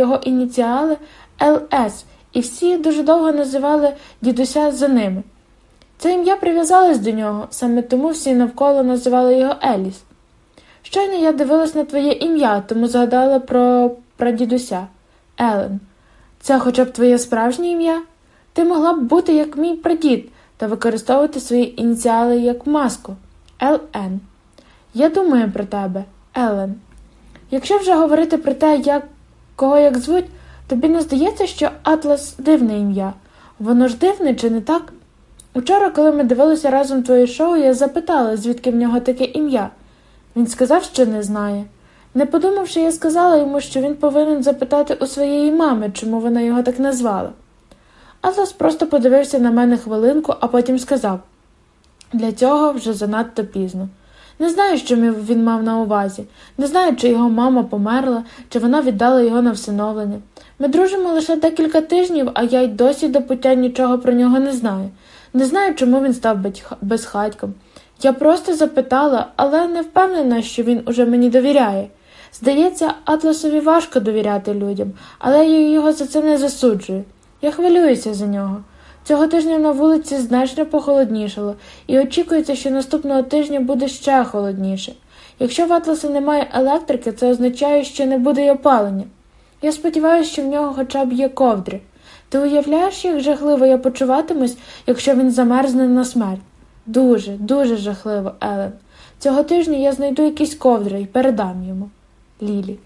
його ініціали ЛС, і всі дуже довго називали дідуся за ними. Це ім'я прив'язалось до нього, саме тому всі навколо називали його Еліс. Щойно я дивилась на твоє ім'я, тому згадала про прадідуся Елен. Це хоча б твоє справжнє ім'я? Ти могла б бути як мій прадід та використовувати свої ініціали як маску ЛН. Я думаю про тебе, Елен. Якщо вже говорити про те, як кого як звуть, тобі не здається, що Атлас дивне ім'я. Воно ж дивне, чи не так? Учора, коли ми дивилися разом твоє шоу, я запитала, звідки в нього таке ім'я. Він сказав, що не знає. Не подумавши, я сказала йому, що він повинен запитати у своєї мами, чому вона його так назвала. Атлас просто подивився на мене хвилинку, а потім сказав для цього вже занадто пізно. Не знаю, що він мав на увазі, не знаю, чи його мама померла, чи вона віддала його на всиновлення. Ми дружимо лише декілька тижнів, а я й досі до пуття нічого про нього не знаю. Не знаю, чому він став безхатьком. Я просто запитала, але не впевнена, що він уже мені довіряє. Здається, Атласові важко довіряти людям, але я його за це не засуджую. Я хвилююся за нього. Цього тижня на вулиці значно похолоднішало, і очікується, що наступного тижня буде ще холодніше. Якщо в Атласа немає електрики, це означає, що не буде й опалення. Я сподіваюся, що в нього хоча б є ковдри. Ти уявляєш, як жахливо я почуватимусь, якщо він замерзне на смерть? Дуже, дуже жахливо, Елен. Цього тижня я знайду якісь ковдри і передам йому. Лілі.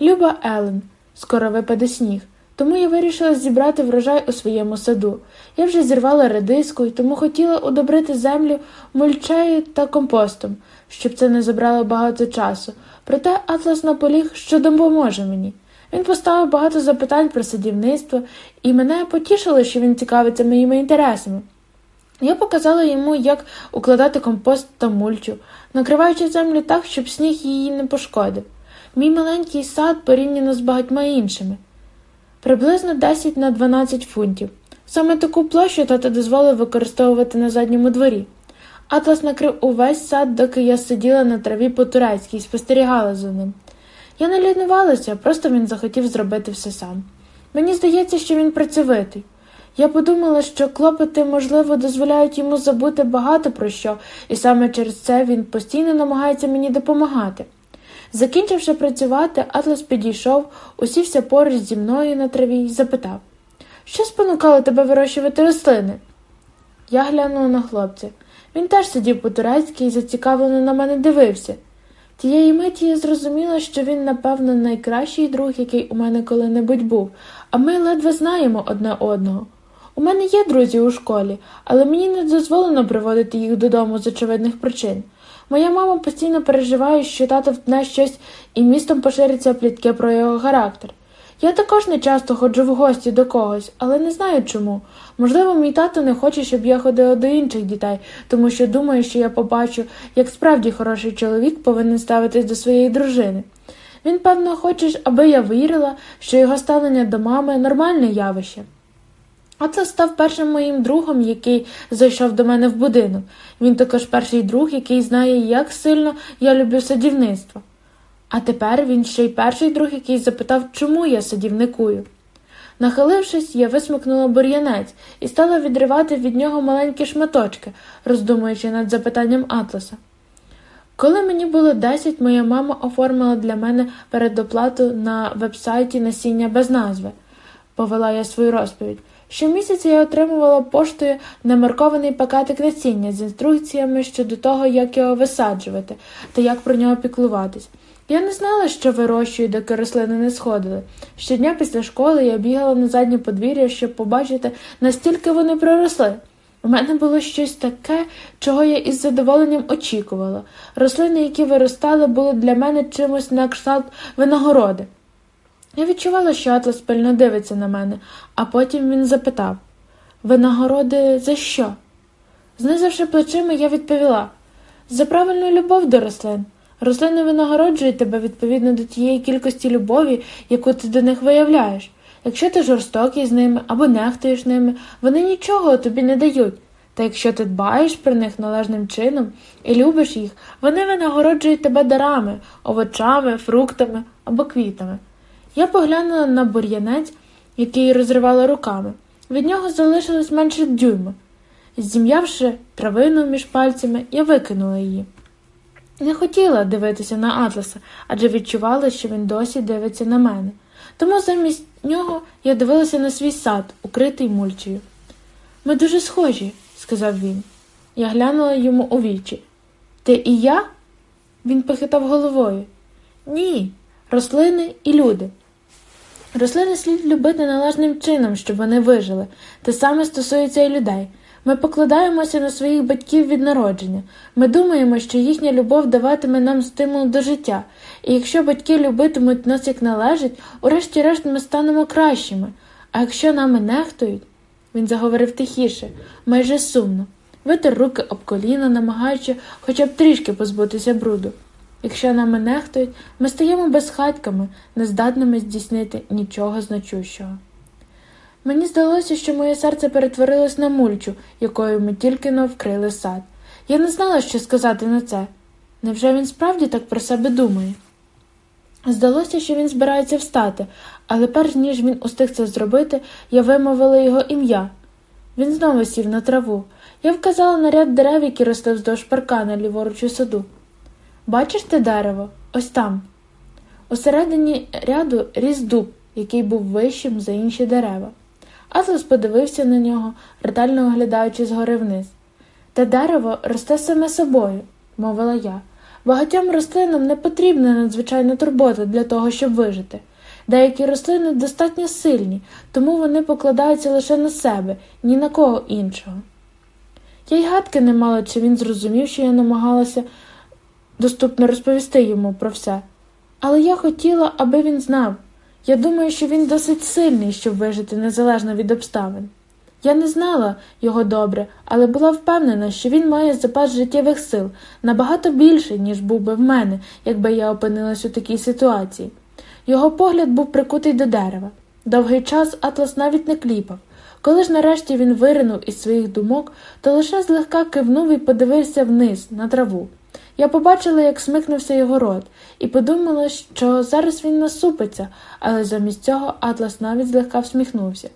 Люба Елен, скоро випаде сніг, тому я вирішила зібрати врожай у своєму саду. Я вже зірвала редиску і тому хотіла удобрити землю мульчею та компостом, щоб це не забрало багато часу. Проте Атлас наполіг, що допоможе мені. Він поставив багато запитань про садівництво, і мене потішило, що він цікавиться моїми інтересами. Я показала йому, як укладати компост та мульчу, накриваючи землю так, щоб сніг її не пошкодив. Мій маленький сад порівняно з багатьма іншими. Приблизно 10 на 12 фунтів. Саме таку площу тато дозволив використовувати на задньому дворі. Атлас накрив увесь сад, доки я сиділа на траві по турецькій і спостерігала за ним. Я не лінувалася, просто він захотів зробити все сам. Мені здається, що він працьовитий. Я подумала, що клопоти, можливо, дозволяють йому забути багато про що, і саме через це він постійно намагається мені допомагати. Закінчивши працювати, Атлас підійшов, усівся поруч зі мною на траві і запитав Що спонукало тебе вирощувати рослини? Я глянула на хлопця. Він теж сидів по турецьки і зацікавлено на мене дивився. Тієї миті я зрозуміла, що він, напевно, найкращий друг, який у мене коли-небудь був, а ми ледве знаємо одне одного. У мене є друзі у школі, але мені не дозволено приводити їх додому з очевидних причин. Моя мама постійно переживає, що тато втне щось і містом пошириться плітки про його характер. Я також не часто ходжу в гості до когось, але не знаю чому. Можливо, мій тато не хоче, щоб я ходила до інших дітей, тому що думає, що я побачу, як справді хороший чоловік повинен ставитись до своєї дружини. Він, певно, хоче, аби я вірила, що його ставлення до мами нормальне явище. А це став першим моїм другом, який зайшов до мене в будинок. Він також перший друг, який знає, як сильно я люблю садівництво. А тепер він ще й перший друг, який запитав, чому я садівникую. Нахилившись, я висмикнула бур'янець і стала відривати від нього маленькі шматочки, роздумуючи над запитанням Атласа. Коли мені було 10, моя мама оформила для мене передоплату на вебсайті насіння без назви, повела я свою розповідь. Щомісяця я отримувала поштою немаркований пакетик насіння з інструкціями щодо того, як його висаджувати та як про нього піклуватись. Я не знала, що вирощую, доки рослини не сходили. Щодня після школи я бігала на заднє подвір'я, щоб побачити, настільки вони проросли. У мене було щось таке, чого я із задоволенням очікувала. Рослини, які виростали, були для мене чимось на кшталт винагороди. Я відчувала, що Атлас пильно дивиться на мене, а потім він запитав Винагороди за що? Знизивши плечима, я відповіла за правильну любов до рослин. Рослини винагороджують тебе відповідно до тієї кількості любові, яку ти до них виявляєш. Якщо ти жорстокий з ними або нехтуєш ними, вони нічого тобі не дають. Та якщо ти дбаєш про них належним чином і любиш їх, вони винагороджують тебе дарами, овочами, фруктами або квітами. Я поглянула на бур'янець, який розривала руками. Від нього залишилось менше дюйма. Зім'явши травину між пальцями, я викинула її. Не хотіла дивитися на Атласа, адже відчувала, що він досі дивиться на мене. Тому замість нього я дивилася на свій сад, укритий мульчею. Ми дуже схожі, сказав він. Я глянула йому у вічі. Ти і я? Він похитав головою. Ні, рослини і люди. Рослини слід любити належним чином, щоб вони вижили. Те саме стосується і людей. Ми покладаємося на своїх батьків від народження. Ми думаємо, що їхня любов даватиме нам стимул до життя, і якщо батьки любитимуть нас як належить, урешті-решт ми станемо кращими. А якщо нами нехтують, він заговорив тихіше, майже сумно, витер руки об коліна, намагаючи хоча б трішки позбутися бруду. Якщо нами нехтують, ми стаємо безхатьками, нездатними здійснити нічого значущого. Мені здалося, що моє серце перетворилось на мульчу, якою ми тільки но вкрили сад. Я не знала, що сказати на це. Невже він справді так про себе думає? Здалося, що він збирається встати, але перш ніж він устиг це зробити, я вимовила його ім'я. Він знову сів на траву. Я вказала на ряд дерев, які росли вздовж паркана ліворуч у саду. Бачиш те дерево? Ось там. Усередині ряду ріс дуб, який був вищим за інші дерева. Атлас подивився на нього, ретельно оглядаючи згори вниз. Те дерево росте саме собою, мовила я. Багатьом рослинам не потрібна надзвичайна турбота для того, щоб вижити. Деякі рослини достатньо сильні, тому вони покладаються лише на себе, ні на кого іншого. Я й гадки не мала, чи він зрозумів, що я намагалася доступно розповісти йому про все. Але я хотіла, аби він знав. Я думаю, що він досить сильний, щоб вижити незалежно від обставин. Я не знала його добре, але була впевнена, що він має запас життєвих сил набагато більше, ніж був би в мене, якби я опинилась у такій ситуації. Його погляд був прикутий до дерева. Довгий час Атлас навіть не кліпав. Коли ж нарешті він виринув із своїх думок, то лише злегка кивнув і подивився вниз на траву. Я побачила, як смикнувся його рот, і подумала, що зараз він насупиться, але замість цього Атлас навіть злегка всміхнувся.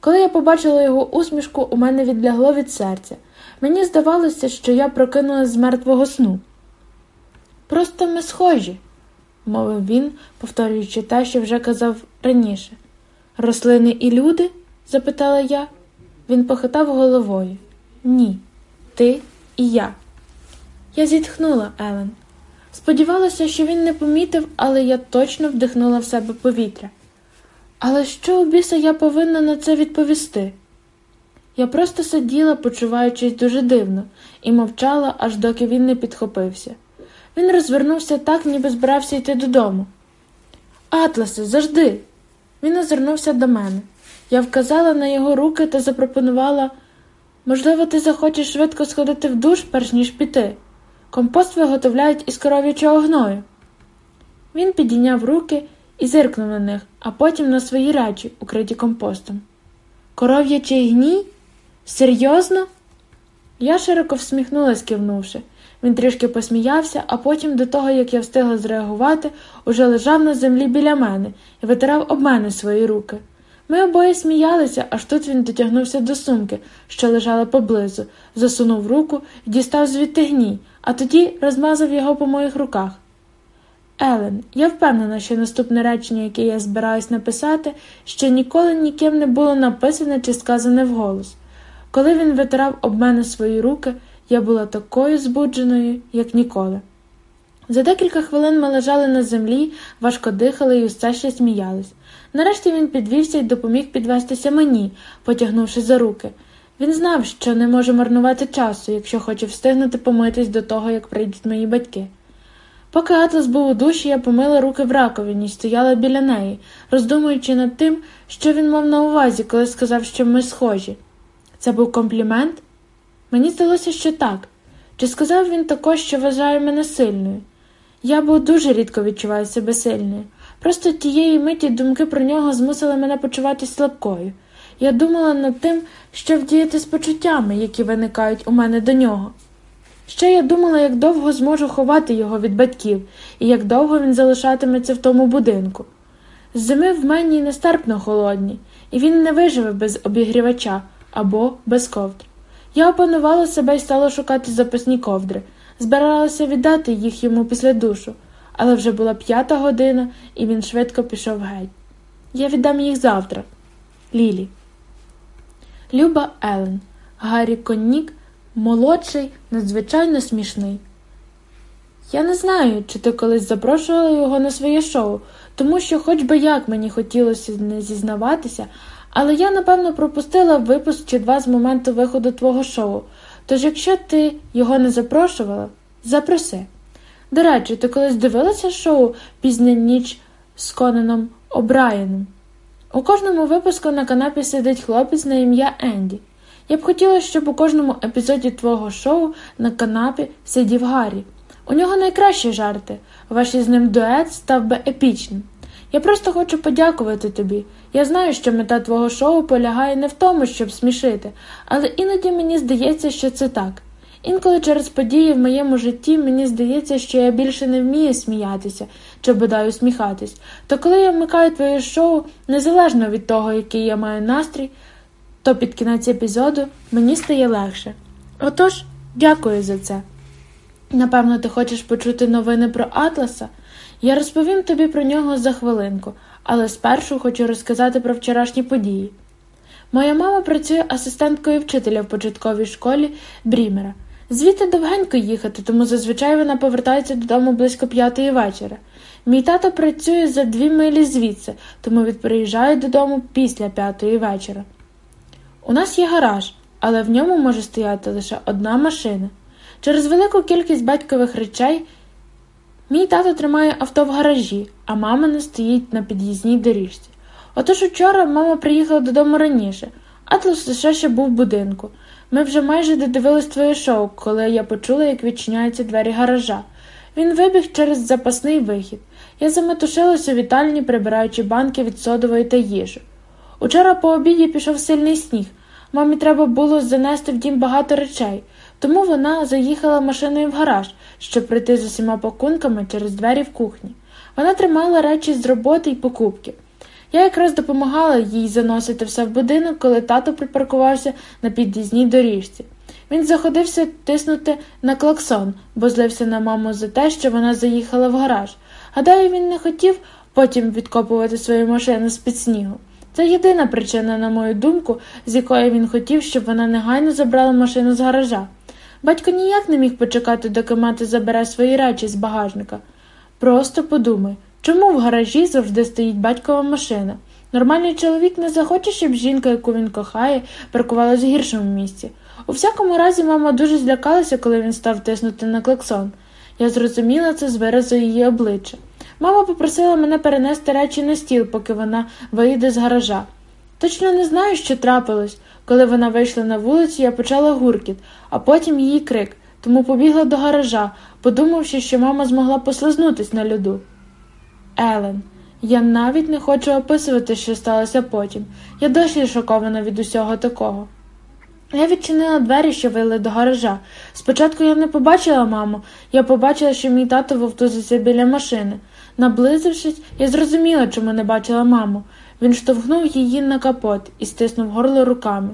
Коли я побачила його усмішку, у мене відлягло від серця. Мені здавалося, що я прокинулась з мертвого сну. Просто ми схожі, мовив він, повторюючи те, що вже казав раніше. Рослини і люди? запитала я. Він похитав головою. Ні, ти і я. Я зітхнула, Елен. Сподівалася, що він не помітив, але я точно вдихнула в себе повітря. Але що у біса я повинна на це відповісти? Я просто сиділа, почуваючись дуже дивно, і мовчала, аж доки він не підхопився. Він розвернувся так, ніби збирався йти додому. Атласе, завжди. Він озирнувся до мене. Я вказала на його руки та запропонувала можливо, ти захочеш швидко сходити в душ, перш ніж піти. Компост виготовляють із коров'ячого гною. Він підійняв руки і зиркнув на них, а потім на свої речі, укриті компостом. Коров'ячий гній? Серйозно? Я широко всміхнулась, кивнувши. Він трішки посміявся, а потім, до того, як я встигла зреагувати, уже лежав на землі біля мене і витирав об мене свої руки. Ми обоє сміялися, аж тут він дотягнувся до сумки, що лежала поблизу, засунув руку і дістав звідти гній, а тоді розмазав його по моїх руках. Елен, я впевнена, що наступне речення, яке я збираюсь написати, ще ніколи ніким не було написане чи сказане вголос. Коли він витирав об мене свої руки, я була такою збудженою, як ніколи. За декілька хвилин ми лежали на землі, важко дихали і усе ще сміялись. Нарешті він підвівся і допоміг підвестися мені, потягнувши за руки. Він знав, що не може марнувати часу, якщо хоче встигнути помитись до того, як прийдуть мої батьки. Поки Атлас був у душі, я помила руки в раковині і стояла біля неї, роздумуючи над тим, що він мав на увазі, коли сказав, що ми схожі. Це був комплімент? Мені здалося, що так. Чи сказав він також, що вважає мене сильною? Я бо дуже рідко відчуваю себе сильною. Просто тієї миті думки про нього змусили мене почуватися слабкою. Я думала над тим, що вдіяти з почуттями, які виникають у мене до нього. Ще я думала, як довго зможу ховати його від батьків і як довго він залишатиметься в тому будинку. Зими в мені нестерпно холодні, і він не виживе без обігрівача або без ковдр. Я опанувала себе і стала шукати запасні ковдри, збиралася віддати їх йому після душу, але вже була п'ята година, і він швидко пішов геть. Я віддам їх завтра. Лілі. Люба Елен. Гаррі Коннік, молодший, надзвичайно смішний. Я не знаю, чи ти колись запрошувала його на своє шоу, тому що, хоч би як мені хотілося не зізнаватися, але я, напевно, пропустила випуск чи два з моменту виходу твого шоу. Тож, якщо ти його не запрошувала, запроси. До речі, ти колись дивилася шоу Пізня ніч з Конаном О'Брайеном? У кожному випуску на канапі сидить хлопець на ім'я Енді. Я б хотіла, щоб у кожному епізоді твого шоу на канапі сидів Гаррі. У нього найкращі жарти. Ваш із ним дует став би епічним. Я просто хочу подякувати тобі. Я знаю, що мета твого шоу полягає не в тому, щоб смішити, але іноді мені здається, що це так. Інколи через події в моєму житті мені здається, що я більше не вмію сміятися чи бодай усміхатись. То коли я вмикаю твоє шоу, незалежно від того, який я маю настрій, то під кінець епізоду мені стає легше. Отож, дякую за це. Напевно, ти хочеш почути новини про Атласа? Я розповім тобі про нього за хвилинку, але спершу хочу розказати про вчорашні події. Моя мама працює асистенткою вчителя в початковій школі Брімера. Звідти довгенько їхати, тому зазвичай вона повертається додому близько п'ятої вечора. Мій тато працює за дві милі звідси, тому він приїжджає додому після п'ятої вечора. У нас є гараж, але в ньому може стояти лише одна машина. Через велику кількість батькових речей мій тато тримає авто в гаражі, а мама не стоїть на під'їзній доріжці. Отож учора мама приїхала додому раніше, Атлас лише ще був в будинку. Ми вже майже додивились твоє шоу, коли я почула, як відчиняються двері гаража. Він вибіг через запасний вихід. Я заметушилася у вітальні, прибираючи банки від содової та їжу. Учора по обіді пішов сильний сніг. Мамі треба було занести в дім багато речей, тому вона заїхала машиною в гараж, щоб прийти з усіма пакунками через двері в кухні. Вона тримала речі з роботи й покупки. Я якраз допомагала їй заносити все в будинок, коли тато припаркувався на під'їзній доріжці. Він заходився тиснути на клаксон, бо злився на маму за те, що вона заїхала в гараж. Гадаю, він не хотів потім відкопувати свою машину з під снігу. Це єдина причина, на мою думку, з якої він хотів, щоб вона негайно забрала машину з гаража. Батько ніяк не міг почекати, доки мати забере свої речі з багажника. Просто подумай, чому в гаражі завжди стоїть батькова машина? Нормальний чоловік не захоче, щоб жінка, яку він кохає, паркувалась в гіршому місці. У всякому разі, мама дуже злякалася, коли він став тиснути на клаксон. Я зрозуміла це з виразу її обличчя. Мама попросила мене перенести речі на стіл, поки вона вийде з гаража. Точно не знаю, що трапилось. Коли вона вийшла на вулицю, я почала гуркіт, а потім її крик, тому побігла до гаража, подумавши, що мама змогла послизнутись на льоду. Елен, я навіть не хочу описувати, що сталося потім. Я досі шокована від усього такого. Я відчинила двері, що вели до гаража. Спочатку я не побачила маму, я побачила, що мій тато вовтузиться біля машини. Наблизившись, я зрозуміла, чому не бачила маму. Він штовхнув її на капот і стиснув горло руками.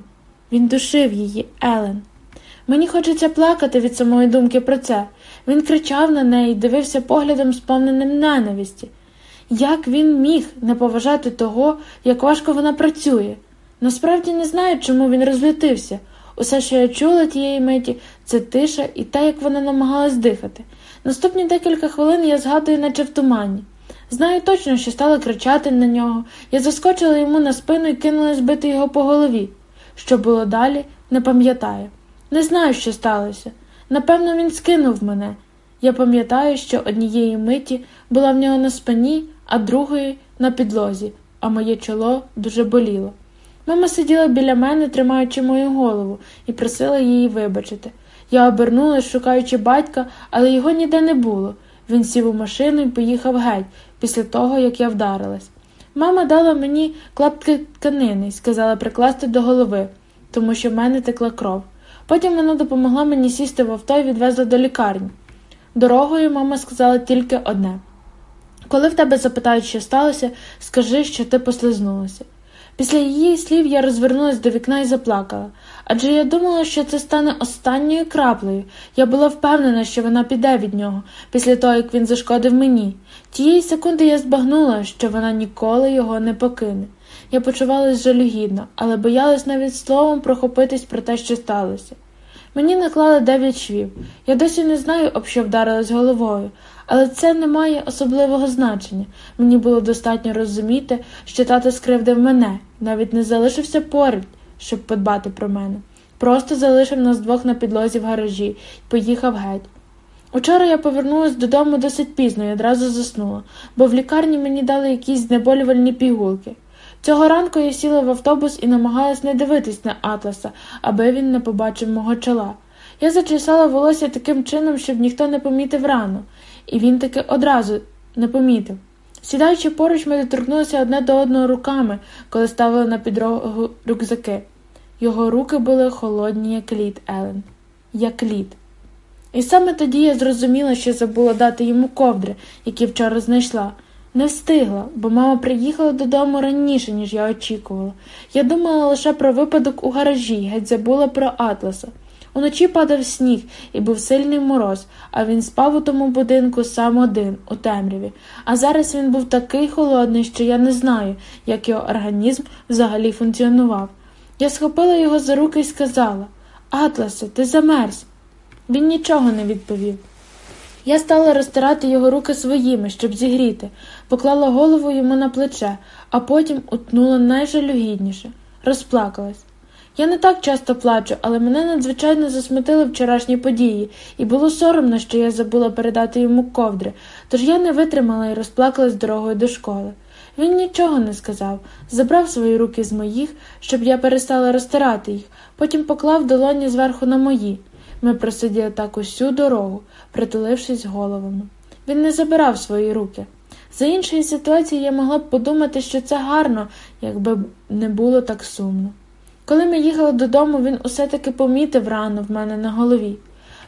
Він душив її, Елен. Мені хочеться плакати від самої думки про це. Він кричав на неї, дивився поглядом, сповненим ненависті. Як він міг не поважати того, як важко вона працює? Насправді не знаю, чому він розлютився. Усе, що я чула тієї миті, це тиша і те, як вона намагалась дихати. Наступні декілька хвилин я згадую, наче в тумані. Знаю точно, що стала кричати на нього. Я заскочила йому на спину і кинулась бити його по голові. Що було далі, не пам'ятаю. Не знаю, що сталося. Напевно, він скинув мене. Я пам'ятаю, що однієї миті була в нього на спині, а другої на підлозі, а моє чоло дуже боліло. Мама сиділа біля мене, тримаючи мою голову, і просила її вибачити. Я обернулась, шукаючи батька, але його ніде не було. Він сів у машину і поїхав геть після того, як я вдарилась. Мама дала мені клаптки тканини і сказала прикласти до голови, тому що в мене текла кров. Потім вона допомогла мені сісти в авто і відвезла до лікарні. Дорогою мама сказала тільки одне Коли в тебе запитають, що сталося, скажи, що ти послизнулася. Після її слів я розвернулась до вікна і заплакала, адже я думала, що це стане останньою краплею. Я була впевнена, що вона піде від нього після того, як він зашкодив мені. Тієї секунди я збагнула, що вона ніколи його не покине. Я почувалась жалюгідно, але боялась навіть словом прохопитись про те, що сталося. Мені наклали дев'ять швів. Я досі не знаю, об що вдарилась головою, але це не має особливого значення. Мені було достатньо розуміти, що тато скривдив мене, навіть не залишився поруч, щоб подбати про мене. Просто залишив нас двох на підлозі в гаражі і поїхав геть. Учора я повернулася додому досить пізно і одразу заснула, бо в лікарні мені дали якісь знеболювальні пігулки. Цього ранку я сіла в автобус і намагалась не дивитись на Атласа, аби він не побачив мого чола. Я зачесала волосся таким чином, щоб ніхто не помітив рану, і він таки одразу не помітив. Сідаючи поруч, ми доторкнулися одне до одного руками, коли ставили на підрогу рюкзаки. Його руки були холодні, як лід, Елен, як лід. І саме тоді я зрозуміла, що забула дати йому ковдри, які вчора знайшла. Не встигла, бо мама приїхала додому раніше, ніж я очікувала. Я думала лише про випадок у гаражі, геть забула про Атласа. Уночі падав сніг і був сильний мороз, а він спав у тому будинку сам один, у темряві. А зараз він був такий холодний, що я не знаю, як його організм взагалі функціонував. Я схопила його за руки і сказала Атласе, ти замерз. Він нічого не відповів. Я стала розтирати його руки своїми, щоб зігріти, поклала голову йому на плече, а потім утнула найжалюгідніше, розплакалась. Я не так часто плачу, але мене надзвичайно засмутили вчорашні події, і було соромно, що я забула передати йому ковдри, тож я не витримала і розплакалась дорогою до школи. Він нічого не сказав, забрав свої руки з моїх, щоб я перестала розтирати їх, потім поклав долоні зверху на мої. Ми просиділи так усю дорогу, притулившись головами. Він не забирав свої руки. За іншої ситуації я могла б подумати, що це гарно, якби не було так сумно. Коли ми їхали додому, він усе таки помітив рану в мене на голові.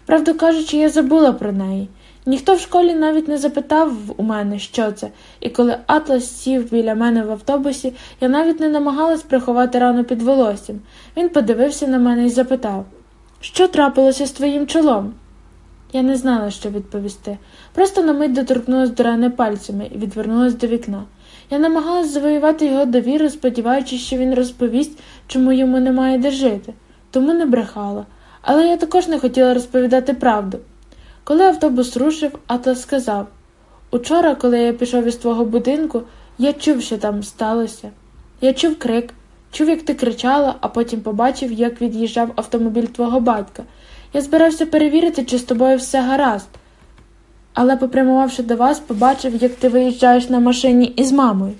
Правду кажучи, я забула про неї. Ніхто в школі навіть не запитав у мене, що це, і коли Атлас сів біля мене в автобусі, я навіть не намагалась приховати рану під волоссям. Він подивився на мене і запитав Що трапилося з твоїм чолом? Я не знала, що відповісти. Просто на мить доторкнулася до рани пальцями і відвернулася до вікна. Я намагалась завоювати його довіру, сподіваючись, що він розповість, чому йому немає де жити, тому не брехала. Але я також не хотіла розповідати правду. Коли автобус рушив, Атлас сказав Учора, коли я пішов із твого будинку, я чув, що там сталося. Я чув крик, чув, як ти кричала, а потім побачив, як від'їжджав автомобіль твого батька. Я збирався перевірити, чи з тобою все гаразд. Але, попрямувавши до вас, побачив, як ти виїжджаєш на машині із мамою.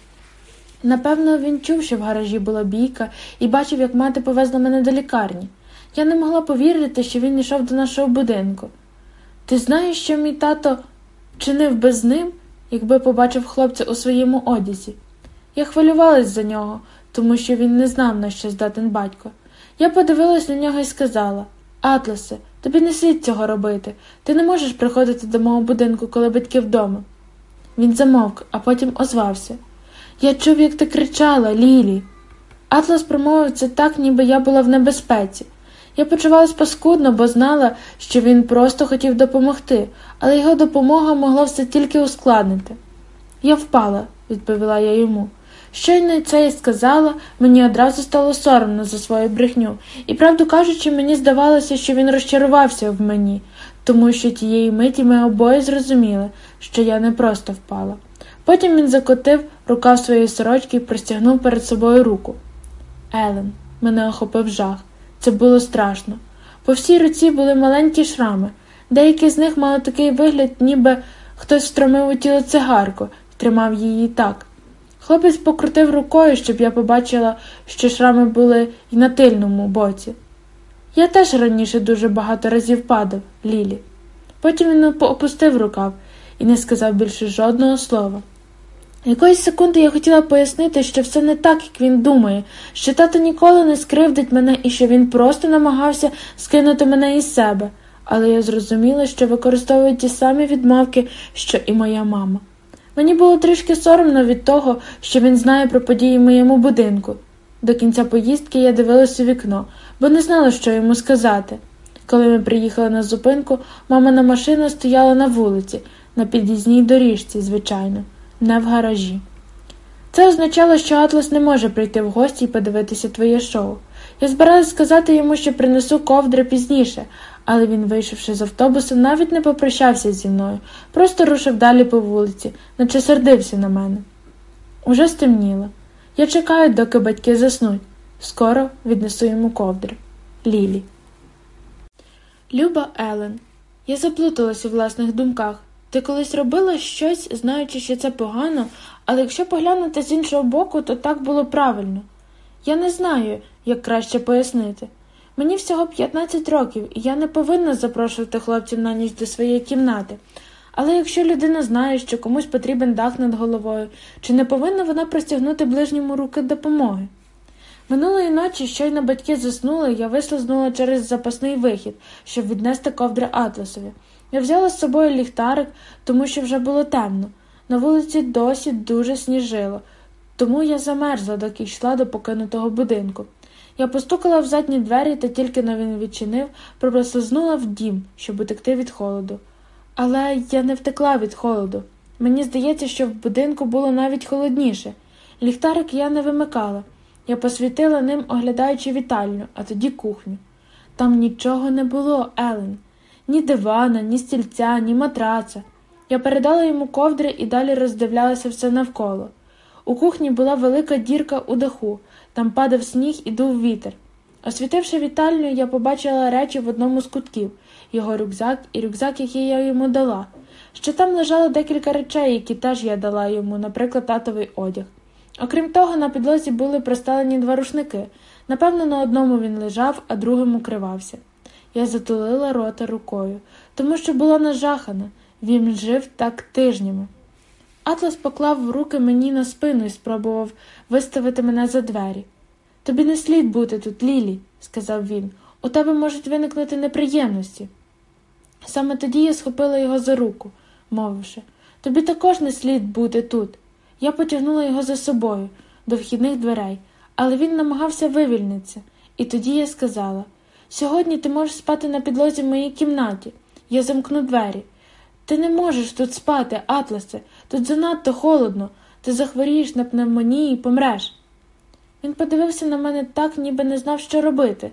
Напевно, він чув, що в гаражі була бійка, і бачив, як мати повезла мене до лікарні. Я не могла повірити, що він йшов до нашого будинку. Ти знаєш, що мій тато чинив би з ним, якби побачив хлопця у своєму одязі? Я хвилювалась за нього, тому що він не знав, на що здатен батько. Я подивилась на нього і сказала Атласе, тобі не слід цього робити. Ти не можеш приходити до мого будинку, коли батьки вдома. Він замовк, а потім озвався. Я чув, як ти кричала, Лілі. Атлас промовив це так, ніби я була в небезпеці. Я почувалась паскудно, бо знала, що він просто хотів допомогти, але його допомога могла все тільки ускладнити. Я впала, відповіла я йому. Щойно це й сказала, мені одразу стало соромно за свою брехню, і, правду кажучи, мені здавалося, що він розчарувався в мені, тому що тієї миті ми обоє зрозуміли, що я не просто впала. Потім він закотив рукав своєї сорочки і простягнув перед собою руку. Елен, мене охопив жах. Це було страшно. По всій руці були маленькі шрами. Деякі з них мали такий вигляд, ніби хтось встромив у тіло цигарку і тримав її так. Хлопець покрутив рукою, щоб я побачила, що шрами були й на тильному боці. Я теж раніше дуже багато разів падав, Лілі. Потім він опустив рукав і не сказав більше жодного слова. Якоїсь секунди я хотіла пояснити, що все не так, як він думає, що тато ніколи не скривдить мене і що він просто намагався скинути мене із себе, але я зрозуміла, що використовують ті самі відмовки, що і моя мама. Мені було трішки соромно від того, що він знає про події в моєму будинку. До кінця поїздки я дивилась у вікно, бо не знала, що йому сказати. Коли ми приїхали на зупинку, мамина машина стояла на вулиці, на під'їзній доріжці, звичайно, не в гаражі. Це означало, що Атлас не може прийти в гості і подивитися твоє шоу. Я збиралась сказати йому, що принесу ковдри пізніше, але він, вийшовши з автобусу, навіть не попрощався зі мною, просто рушив далі по вулиці, наче сердився на мене. Уже стемніло. Я чекаю, доки батьки заснуть. Скоро віднесу йому ковдри. Лілі. Люба Елен. Я заплуталась у власних думках. Ти колись робила щось, знаючи, що це погано, але якщо поглянути з іншого боку, то так було правильно. Я не знаю, як краще пояснити. Мені всього 15 років, і я не повинна запрошувати хлопців на ніч до своєї кімнати. Але якщо людина знає, що комусь потрібен дах над головою, чи не повинна вона простягнути ближньому руки допомоги? Минулої ночі, щойно батьки заснули, я вислизнула через запасний вихід, щоб віднести ковдри Атласові. Я взяла з собою ліхтарик, тому що вже було темно. На вулиці досі дуже сніжило, тому я замерзла, доки йшла до покинутого будинку. Я постукала в задні двері та тільки но він відчинив, прослизнула в дім, щоб утекти від холоду. Але я не втекла від холоду. Мені здається, що в будинку було навіть холодніше. Ліхтарик я не вимикала. Я посвітила ним, оглядаючи вітальню, а тоді кухню. Там нічого не було, Елен, ні дивана, ні стільця, ні матраца. Я передала йому ковдри і далі роздивлялася все навколо. У кухні була велика дірка у даху, там падав сніг і дув вітер. Освітивши вітальню, я побачила речі в одному з кутків його рюкзак і рюкзак, який я йому дала. Ще там лежало декілька речей, які теж я дала йому, наприклад, татовий одяг. Окрім того, на підлозі були простелені два рушники. Напевно, на одному він лежав, а другим укривався. Я затулила рота рукою, тому що була нажахана. Він жив так тижнями. Атлас поклав руки мені на спину і спробував виставити мене за двері. Тобі не слід бути тут, Лілі, сказав він. У тебе можуть виникнути неприємності. Саме тоді я схопила його за руку, мовивши, тобі також не слід бути тут. Я потягнула його за собою до вхідних дверей, але він намагався вивільнитися, і тоді я сказала сьогодні ти можеш спати на підлозі в моїй кімнаті. Я замкну двері. Ти не можеш тут спати, Атласе, тут занадто холодно, ти захворієш на пневмонії і помреш. Він подивився на мене так, ніби не знав, що робити.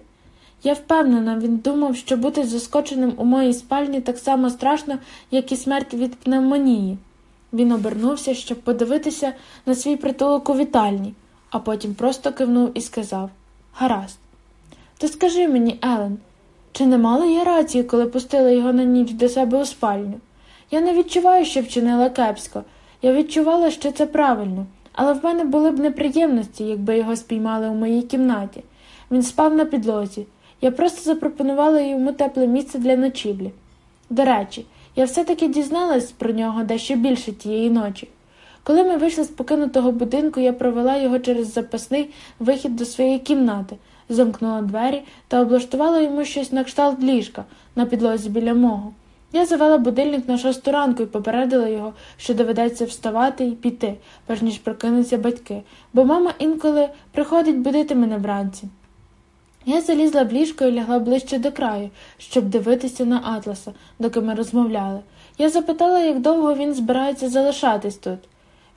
Я впевнена, він думав, що бути заскоченим у моїй спальні так само страшно, як і смерть від пневмонії. Він обернувся, щоб подивитися на свій притулок у вітальні, а потім просто кивнув і сказав Гаразд. То скажи мені, Елен, чи не мала я рації, коли пустила його на ніч до себе у спальню? Я не відчуваю, що вчинила кепсько. Я відчувала, що це правильно, але в мене були б неприємності, якби його спіймали у моїй кімнаті. Він спав на підлозі. Я просто запропонувала йому тепле місце для ночівлі. До речі, я все-таки дізналась про нього дещо більше тієї ночі. Коли ми вийшли з покинутого будинку, я провела його через запасний вихід до своєї кімнати, замкнула двері та облаштувала йому щось на кшталт ліжка на підлозі біля мого. Я завела будильник на шосту ранку і попередила його, що доведеться вставати і піти, перш ніж прокинуться батьки, бо мама інколи приходить будити мене вранці. Я залізла в ліжко і лягла ближче до краю, щоб дивитися на Атласа, доки ми розмовляли. Я запитала, як довго він збирається залишатись тут.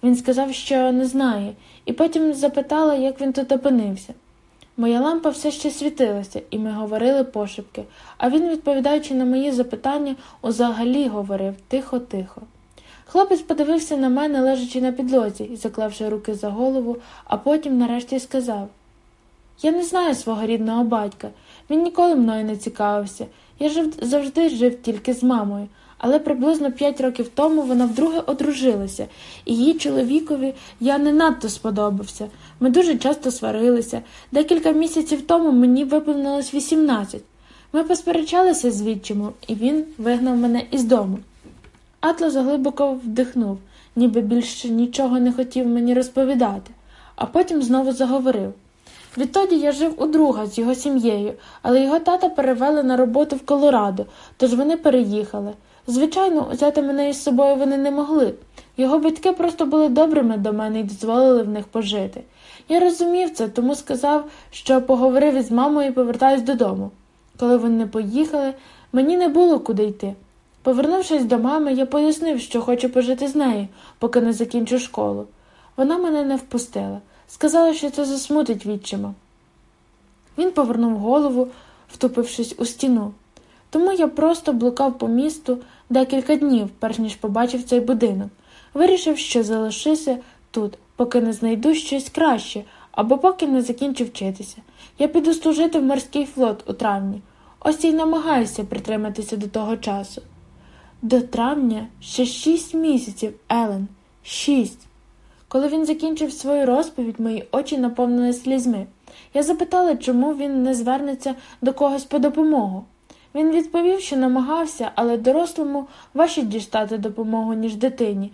Він сказав, що не знає, і потім запитала, як він тут опинився. Моя лампа все ще світилася, і ми говорили пошепки, а він, відповідаючи на мої запитання, узагалі говорив тихо-тихо. Хлопець подивився на мене, лежачи на підлозі заклавши руки за голову, а потім нарешті сказав Я не знаю свого рідного батька, він ніколи мною не цікавився. Я жив, завжди жив тільки з мамою, але приблизно п'ять років тому вона вдруге одружилася, і її чоловікові я не надто сподобався. Ми дуже часто сварилися. Декілька місяців тому мені виповнилось 18. Ми посперечалися з відчимом, і він вигнав мене із дому. Атлас глибоко вдихнув, ніби більше нічого не хотів мені розповідати, а потім знову заговорив. Відтоді я жив у друга з його сім'єю, але його тата перевели на роботу в Колорадо, тож вони переїхали. Звичайно, взяти мене із собою вони не могли. Його батьки просто були добрими до мене і дозволили в них пожити. Я розумів це, тому сказав, що поговорив із мамою і повертаюсь додому. Коли вони поїхали, мені не було куди йти. Повернувшись до мами, я пояснив, що хочу пожити з нею, поки не закінчу школу. Вона мене не впустила, сказала, що це засмутить відчима. Він повернув голову, втупившись у стіну. Тому я просто блукав по місту декілька днів, перш ніж побачив цей будинок. Вирішив, що залишуся тут, поки не знайду щось краще, або поки не закінчу вчитися. Я піду служити в морський флот у травні. Ось і намагаюся притриматися до того часу. До травня ще шість місяців, Елен, шість. Коли він закінчив свою розповідь, мої очі наповнили слізьми. Я запитала, чому він не звернеться до когось по допомогу. Він відповів, що намагався, але дорослому важче дістати допомогу, ніж дитині.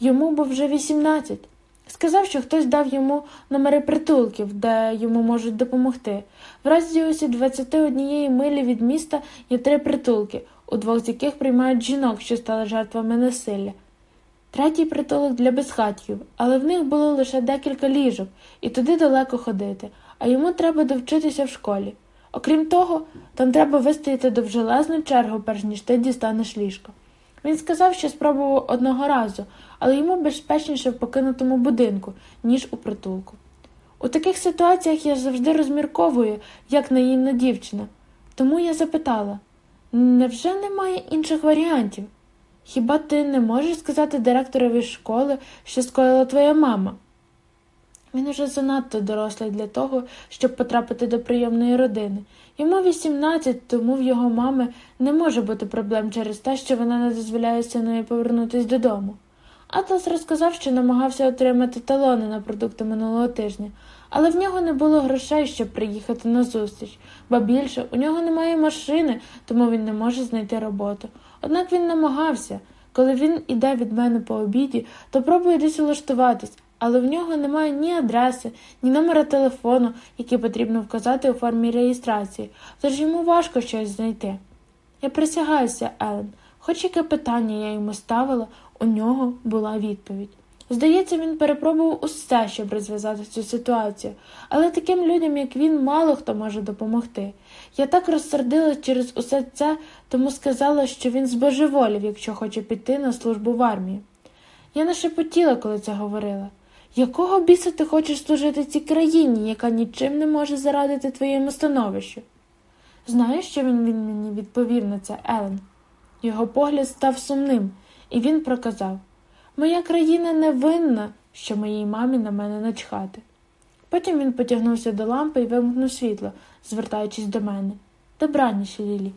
Йому був вже 18. Сказав, що хтось дав йому номери притулків, де йому можуть допомогти. В радіусі 21 милі від міста є три притулки, у двох з яких приймають жінок, що стали жертвами насилля. Третій притулок для безхатьків, але в них було лише декілька ліжок, і туди далеко ходити, а йому треба довчитися в школі. Окрім того, там треба вистояти довжелезну чергу, перш ніж ти дістанеш ліжко. Він сказав, що спробував одного разу, але йому безпечніше в покинутому будинку, ніж у притулку. У таких ситуаціях я завжди розмірковую, як наївна дівчина. Тому я запитала невже немає інших варіантів? Хіба ти не можеш сказати директорові школи, що скоїла твоя мама? Він уже занадто дорослий для того, щоб потрапити до прийомної родини. Йому 18, тому в його мами не може бути проблем через те, що вона не дозволяє синові повернутися додому. Атлас розказав, що намагався отримати талони на продукти минулого тижня, але в нього не було грошей, щоб приїхати на зустріч, ба більше у нього немає машини, тому він не може знайти роботу. Однак він намагався. Коли він іде від мене по обіді, то пробує десь улаштуватись, але в нього немає ні адреси, ні номера телефону, який потрібно вказати у формі реєстрації, тож йому важко щось знайти. Я присягаюся, Елен, хоч яке питання я йому ставила, у нього була відповідь. Здається, він перепробував усе, щоб розв'язати цю ситуацію, але таким людям, як він, мало хто може допомогти. Я так розсердилась через усе це, тому сказала, що він збожеволів, якщо хоче піти на службу в армії. Я не шепотіла, коли це говорила. Якого біса ти хочеш служити цій країні, яка нічим не може зарадити твоєму становищу? Знаєш, що він, він мені відповів на це, Елен? Його погляд став сумним, і він проказав Моя країна не винна, що моїй мамі на мене начхати. Потім він потягнувся до лампи і вимкнув світло, звертаючись до мене. Добраніч, Лілі.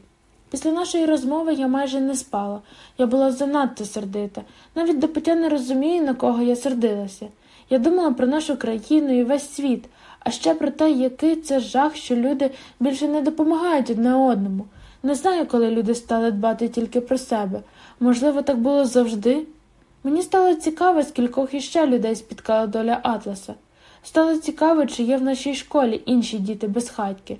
Після нашої розмови я майже не спала. Я була занадто сердита. Навіть до пуття не розумію, на кого я сердилася. Я думала про нашу країну і весь світ, а ще про те, який це жах, що люди більше не допомагають одне одному. Не знаю, коли люди стали дбати тільки про себе. Можливо, так було завжди. Мені стало цікаво, скількох іще людей спіткала доля Атласа. Стало цікаво, чи є в нашій школі інші діти безхатьки.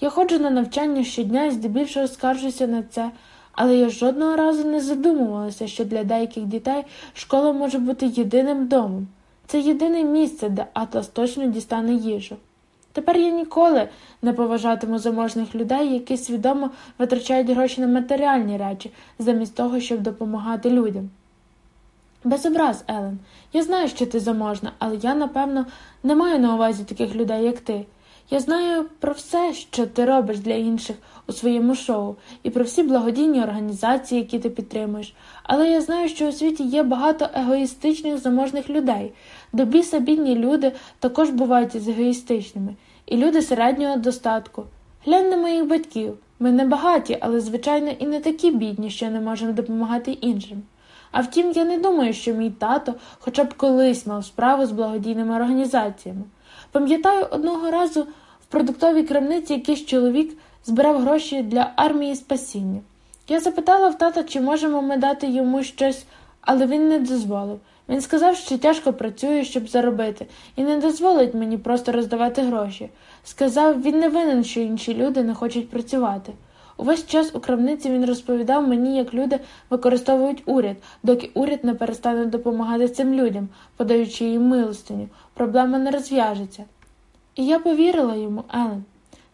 Я ходжу на навчання щодня і здебільшого скаржуся на це, але я жодного разу не задумувалася, що для деяких дітей школа може бути єдиним домом. Це єдине місце, де Атлас точно дістане їжу. Тепер я ніколи не поважатиму заможних людей, які свідомо витрачають гроші на матеріальні речі, замість того, щоб допомагати людям. Без образ, Елен, я знаю, що ти заможна, але я, напевно, не маю на увазі таких людей, як ти. Я знаю про все, що ти робиш для інших у своєму шоу, і про всі благодійні організації, які ти підтримуєш, але я знаю, що у світі є багато егоїстичних заможних людей. До біса бідні люди також бувають із егоїстичними, і люди середнього достатку. Глянь на моїх батьків. Ми не багаті, але, звичайно, і не такі бідні, що не можемо допомагати іншим. А втім, я не думаю, що мій тато хоча б колись мав справу з благодійними організаціями. Пам'ятаю, одного разу в продуктовій крамниці якийсь чоловік збирав гроші для армії спасіння. Я запитала в тата, чи можемо ми дати йому щось, але він не дозволив. Він сказав, що тяжко працює, щоб заробити, і не дозволить мені просто роздавати гроші. Сказав, він не винен, що інші люди не хочуть працювати. Увесь час у крамниці він розповідав мені, як люди використовують уряд, доки уряд не перестане допомагати цим людям, подаючи їм милостиню. Проблема не розв'яжеться. І я повірила йому, Елен.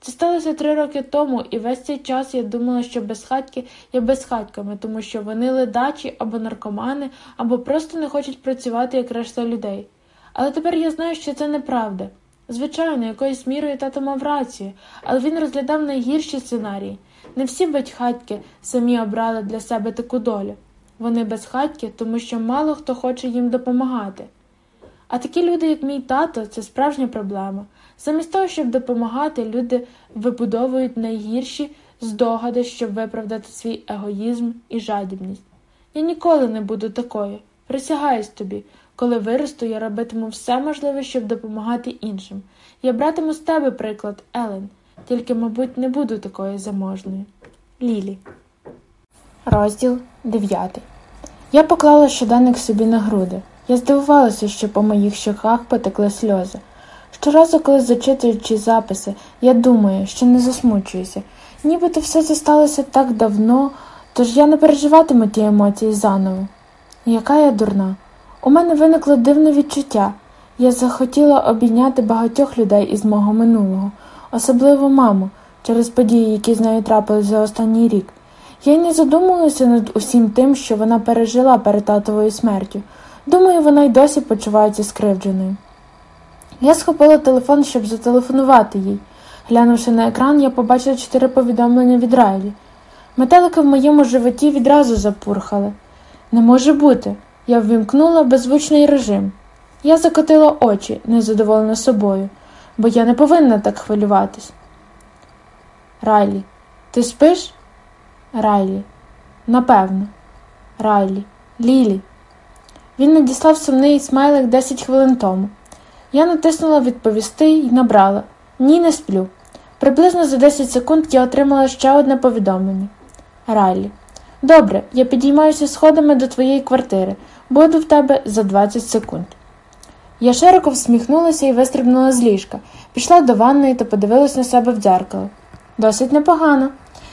Це сталося три роки тому, і весь цей час я думала, що безхатьки є безхатьками, тому що вони ледачі або наркомани, або просто не хочуть працювати як решта людей. Але тепер я знаю, що це неправда. Звичайно, якоюсь мірою тато мав рацію, але він розглядав найгірші сценарії. Не всі батьхатьки самі обрали для себе таку долю. Вони безхатьки, тому що мало хто хоче їм допомагати. А такі люди, як мій тато, це справжня проблема. Замість того, щоб допомагати, люди вибудовують найгірші здогади, щоб виправдати свій егоїзм і жадібність. Я ніколи не буду такою. Присягаюсь тобі, коли виросту, я робитиму все можливе, щоб допомагати іншим. Я братиму з тебе приклад, Елен, тільки, мабуть, не буду такою заможною. Лілі. Розділ 9 Я поклала щоденник собі на груди. Я здивувалася, що по моїх щоках потекли сльози. Щоразу, коли зачитуючи записи, я думаю, що не засмучуюся. Нібито все це сталося так давно, тож я не переживатиму ті емоції заново. Яка я дурна. У мене виникло дивне відчуття. Я захотіла обійняти багатьох людей із мого минулого, особливо маму, через події, які з нею трапились за останній рік. Я й не задумувалася над усім тим, що вона пережила перед татовою смертю. Думаю, вона й досі почувається скривдженою. Я схопила телефон, щоб зателефонувати їй. Глянувши на екран, я побачила чотири повідомлення від Райлі. Метелики в моєму животі відразу запурхали. Не може бути. Я ввімкнула беззвучний режим. Я закотила очі, незадоволена собою, бо я не повинна так хвилюватись. Райлі, ти спиш? Райлі. Напевно. Райлі. Лілі. Він надіслав сумний смайлик 10 хвилин тому. Я натиснула відповісти і набрала Ні, не сплю. Приблизно за 10 секунд я отримала ще одне повідомлення. Райлі. Добре, я підіймаюся сходами до твоєї квартири. Буду в тебе за 20 секунд. Я широко всміхнулася і вистрибнула з ліжка, пішла до ванної та подивилась на себе в дзеркало. Досить непогано.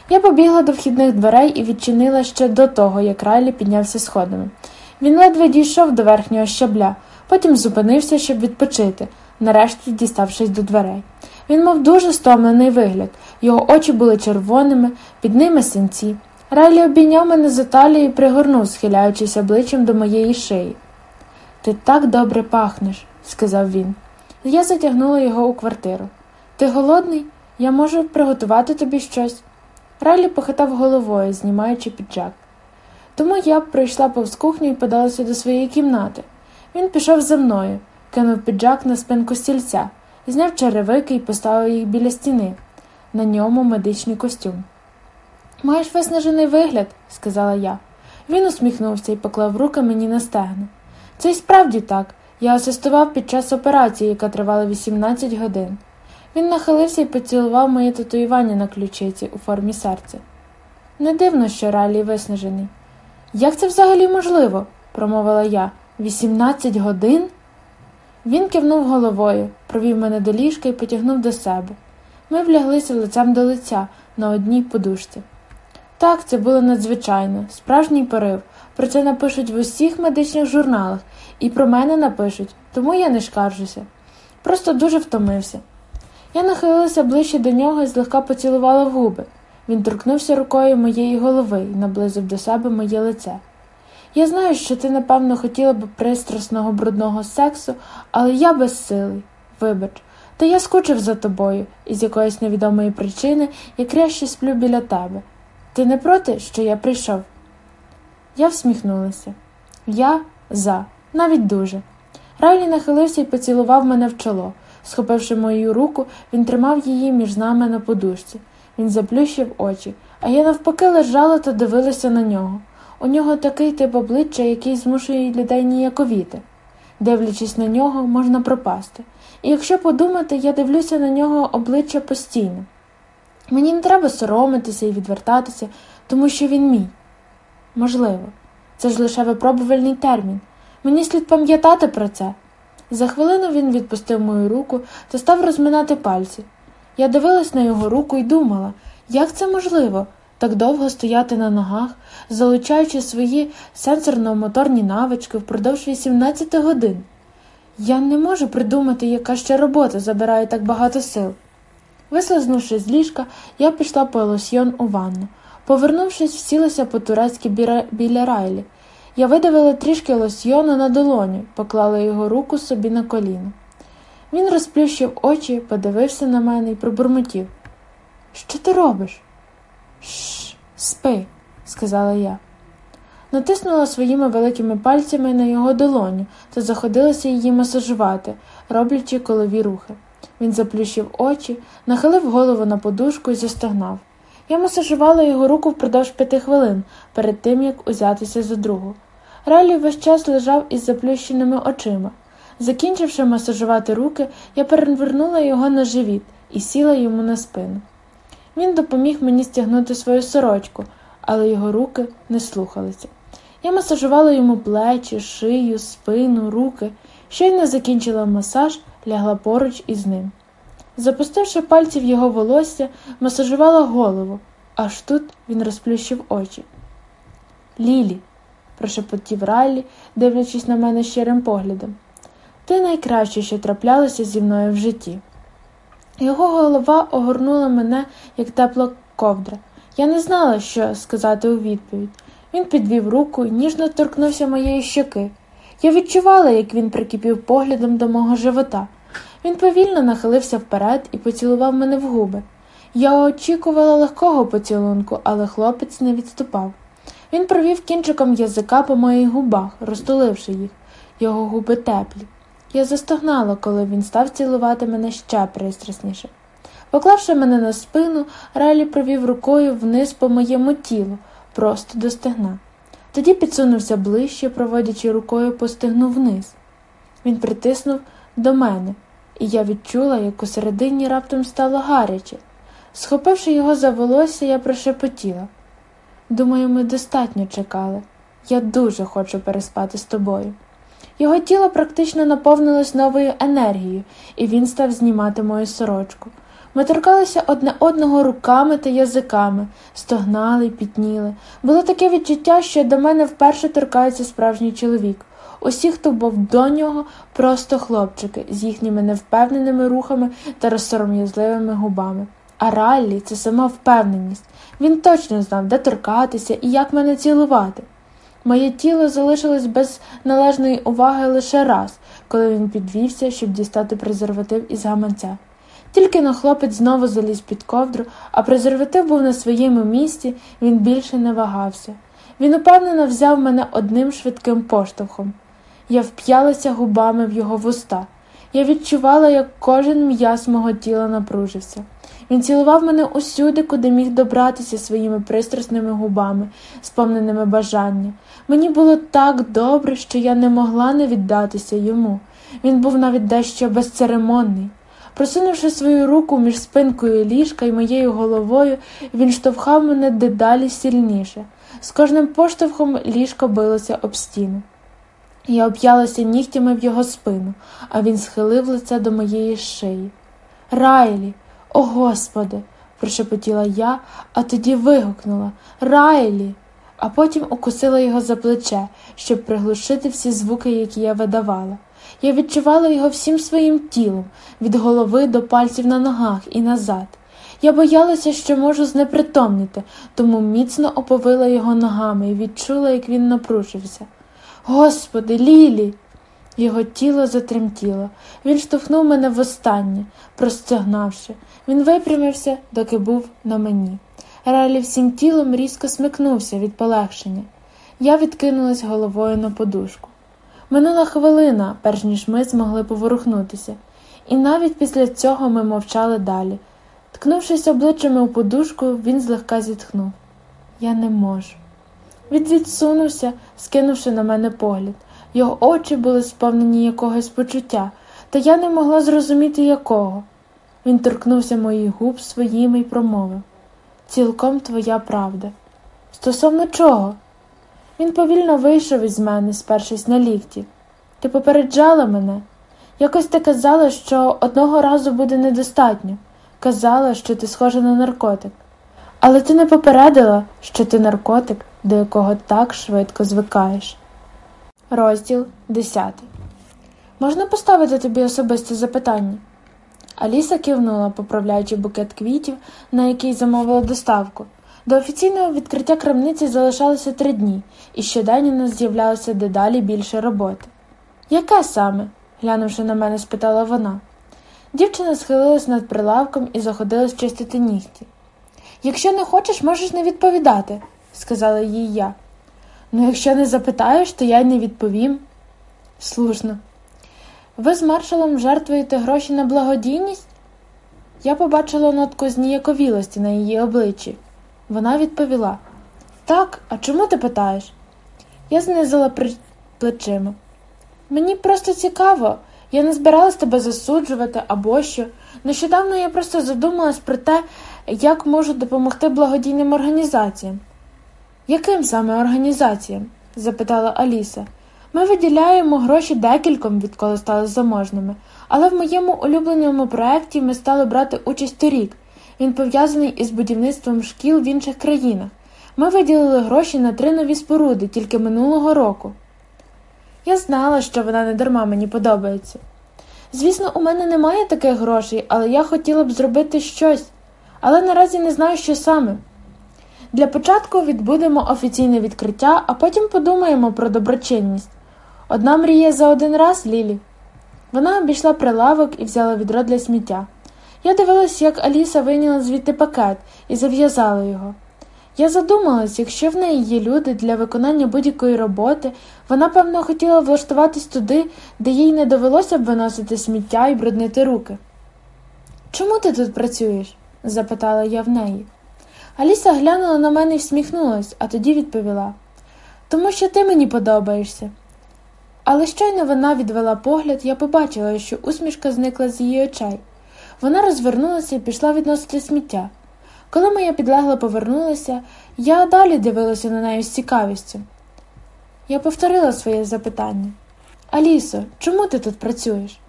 Я побігла до вхідних дверей і відчинила ще до того, як Райлі піднявся сходами. Він ледве дійшов до верхнього щабля, потім зупинився, щоб відпочити, нарешті діставшись до дверей. Він мав дуже стомлений вигляд, його очі були червоними, під ними синці. Райлі обійняв мене за талію і пригорнув, схиляючись обличчям до моєї шиї. Ти так добре пахнеш, сказав він. Я затягнула його у квартиру. Ти голодний? Я можу приготувати тобі щось. Райлі похитав головою, знімаючи піджак. Тому я пройшла повз кухню і подалася до своєї кімнати. Він пішов за мною, кинув піджак на спинку стільця, зняв черевики і поставив їх біля стіни. На ньому медичний костюм. Маєш виснажений вигляд, сказала я. Він усміхнувся і поклав руки мені на стегна. Це й справді так. Я асистував під час операції, яка тривала 18 годин. Він нахилився і поцілував моє татуювання на ключиці у формі серця. Не дивно, що Ралі виснажений. Як це взагалі можливо? промовила я. 18 годин? Він кивнув головою, провів мене до ліжка і потягнув до себе. Ми вляглися лицем до лиця на одній подушці. Так, це було надзвичайно, справжній порив. Про це напишуть в усіх медичних журналах, і про мене напишуть, тому я не шкаржуся. Просто дуже втомився. Я нахилилася ближче до нього і злегка поцілувала в губи. Він торкнувся рукою моєї голови і наблизив до себе моє лице. Я знаю, що ти, напевно, хотіла б пристрасного брудного сексу, але я безсилий. Вибач, та я скучив за тобою, і з якоїсь невідомої причини я краще сплю біля тебе. Ти не проти, що я прийшов? Я всміхнулася. Я за, навіть дуже. Райлі нахилився і поцілував мене в чоло. Схопивши мою руку, він тримав її між нами на подушці. Він заплющив очі, а я навпаки лежала та дивилася на нього. У нього такий тип обличчя, який змушує людей ніяковіти. Дивлячись на нього, можна пропасти. І якщо подумати, я дивлюся на нього обличчя постійно. Мені не треба соромитися і відвертатися, тому що він мій. Можливо, це ж лише випробувальний термін. Мені слід пам'ятати про це. За хвилину він відпустив мою руку та став розминати пальці. Я дивилась на його руку і думала, як це можливо? так довго стояти на ногах, залучаючи свої сенсорно-моторні навички впродовж 18 годин. Я не можу придумати, яка ще робота забирає так багато сил. Вислизнувши з ліжка, я пішла по лосьйон у ванну. Повернувшись, всілася по турецьки біля райлі. Я видавила трішки лосьйону на долоню, поклала його руку собі на коліно. Він розплющив очі, подивився на мене і пробурмотів. Що ти робиш? Шш, спи, сказала я. Натиснула своїми великими пальцями на його долоню та заходилася її масажувати, роблячи колові рухи. Він заплющив очі, нахилив голову на подушку і застогнав. Я масажувала його руку впродовж п'яти хвилин перед тим, як узятися за другу. Райлі весь час лежав із заплющеними очима. Закінчивши масажувати руки, я перевернула його на живіт і сіла йому на спину. Він допоміг мені стягнути свою сорочку, але його руки не слухалися. Я масажувала йому плечі, шию, спину, руки. Щойно закінчила масаж, лягла поруч із ним. Запустивши пальці в його волосся, масажувала голову, аж тут він розплющив очі. Лілі, прошепотів Райлі, дивлячись на мене щирим поглядом. Ти найкраще, що траплялося зі мною в житті. Його голова огорнула мене, як тепла ковдра. Я не знала, що сказати у відповідь. Він підвів руку і ніжно торкнувся моєї щоки. Я відчувала, як він прикипів поглядом до мого живота. Він повільно нахилився вперед і поцілував мене в губи. Я очікувала легкого поцілунку, але хлопець не відступав. Він провів кінчиком язика по моїх губах, розтуливши їх, його губи теплі. Я застогнала, коли він став цілувати мене ще пристрасніше. Поклавши мене на спину, Райлі провів рукою вниз по моєму тілу, просто до стегна. Тоді підсунувся ближче, проводячи рукою по стегну вниз. Він притиснув до мене, і я відчула, як у середині раптом стало гаряче. Схопивши його за волосся, я прошепотіла. Думаю, ми достатньо чекали. Я дуже хочу переспати з тобою. Його тіло практично наповнилось новою енергією, і він став знімати мою сорочку. Ми торкалися одне одного руками та язиками, стогнали й пітніли. Було таке відчуття, що до мене вперше торкається справжній чоловік. Усі, хто був до нього, просто хлопчики з їхніми невпевненими рухами та розсором'язливими губами. А Раллі це сама впевненість. Він точно знав, де торкатися і як мене цілувати. Моє тіло залишилось без належної уваги лише раз, коли він підвівся, щоб дістати презерватив із гаманця. Тільки но хлопець знову заліз під ковдру, а презерватив був на своєму місці, він більше не вагався. Він упевнено взяв мене одним швидким поштовхом. Я вп'ялася губами в його вуста. Я відчувала, як кожен м'яз мого тіла напружився. Він цілував мене усюди, куди міг добратися своїми пристрасними губами, сповненими бажання. Мені було так добре, що я не могла не віддатися йому. Він був навіть дещо безцеремонний. Просунувши свою руку між спинкою ліжка і моєю головою, він штовхав мене дедалі сильніше. З кожним поштовхом ліжко билося об стіну. Я об'ялася нігтями в його спину, а він схилив лице до моєї шиї. Райлі, о Господи! прошепотіла я, а тоді вигукнула Райлі, а потім укусила його за плече, щоб приглушити всі звуки, які я видавала. Я відчувала його всім своїм тілом, від голови до пальців на ногах і назад. Я боялася, що можу знепритомніти, тому міцно оповила його ногами і відчула, як він напружився. Господи, Лілі! Його тіло затремтіло. Він штовхнув мене востаннє, простягнавши. Він випрямився, доки був на мені. Райлі всім тілом різко смикнувся від полегшення. Я відкинулась головою на подушку. Минула хвилина, перш ніж ми змогли поворухнутися, і навіть після цього ми мовчали далі. Ткнувшись обличчями у подушку, він злегка зітхнув. Я не можу. Він відсунувся, скинувши на мене погляд. Його очі були сповнені якогось почуття, та я не могла зрозуміти якого. Він торкнувся моїх губ своїми й промовив цілком твоя правда. Стосовно чого? Він повільно вийшов із мене, спершись на лікті. Ти попереджала мене. Якось ти казала, що одного разу буде недостатньо. Казала, що ти схожа на наркотик. Але ти не попередила, що ти наркотик, до якого так швидко звикаєш. Розділ 10 Можна поставити тобі особисте запитання? Аліса кивнула, поправляючи букет квітів, на який замовила доставку. До офіційного відкриття крамниці залишалося три дні, і щодень у нас з'являлося дедалі більше роботи. Яке саме? глянувши на мене, спитала вона. Дівчина схилилась над прилавком і заходилась чистити нігті. Якщо не хочеш, можеш не відповідати, сказала їй я. Ну, якщо не запитаєш, то я й не відповім. Слушно. Ви з маршалом жертвуєте гроші на благодійність? Я побачила нотку зніяковілості на її обличчі. Вона відповіла Так, а чому ти питаєш? Я знизила плечима. Мені просто цікаво, я не збиралась тебе засуджувати або що. Нещодавно я просто задумалась про те, як можу допомогти благодійним організаціям. Яким саме організаціям? запитала Аліса. Ми виділяємо гроші декільком, відколи стали заможними, але в моєму улюбленому проєкті ми стали брати участь торік. Він пов'язаний із будівництвом шкіл в інших країнах. Ми виділили гроші на три нові споруди тільки минулого року. Я знала, що вона не дарма мені подобається. Звісно, у мене немає таких грошей, але я хотіла б зробити щось, але наразі не знаю, що саме. Для початку відбудемо офіційне відкриття, а потім подумаємо про доброчинність. Одна мріє за один раз, Лілі. Вона обійшла прилавок і взяла відро для сміття. Я дивилась, як Аліса вийняла звідти пакет і зав'язала його. Я задумалась, якщо в неї є люди для виконання будь-якої роботи, вона, певно, хотіла влаштуватись туди, де їй не довелося б виносити сміття і бруднити руки. Чому ти тут працюєш? запитала я в неї. Аліса глянула на мене і всміхнулась, а тоді відповіла Тому що ти мені подобаєшся. Але щойно вона відвела погляд, я побачила, що усмішка зникла з її очей. Вона розвернулася і пішла відносити сміття. Коли моя підлегла повернулася, я далі дивилася на неї з цікавістю. Я повторила своє запитання Алісо, чому ти тут працюєш?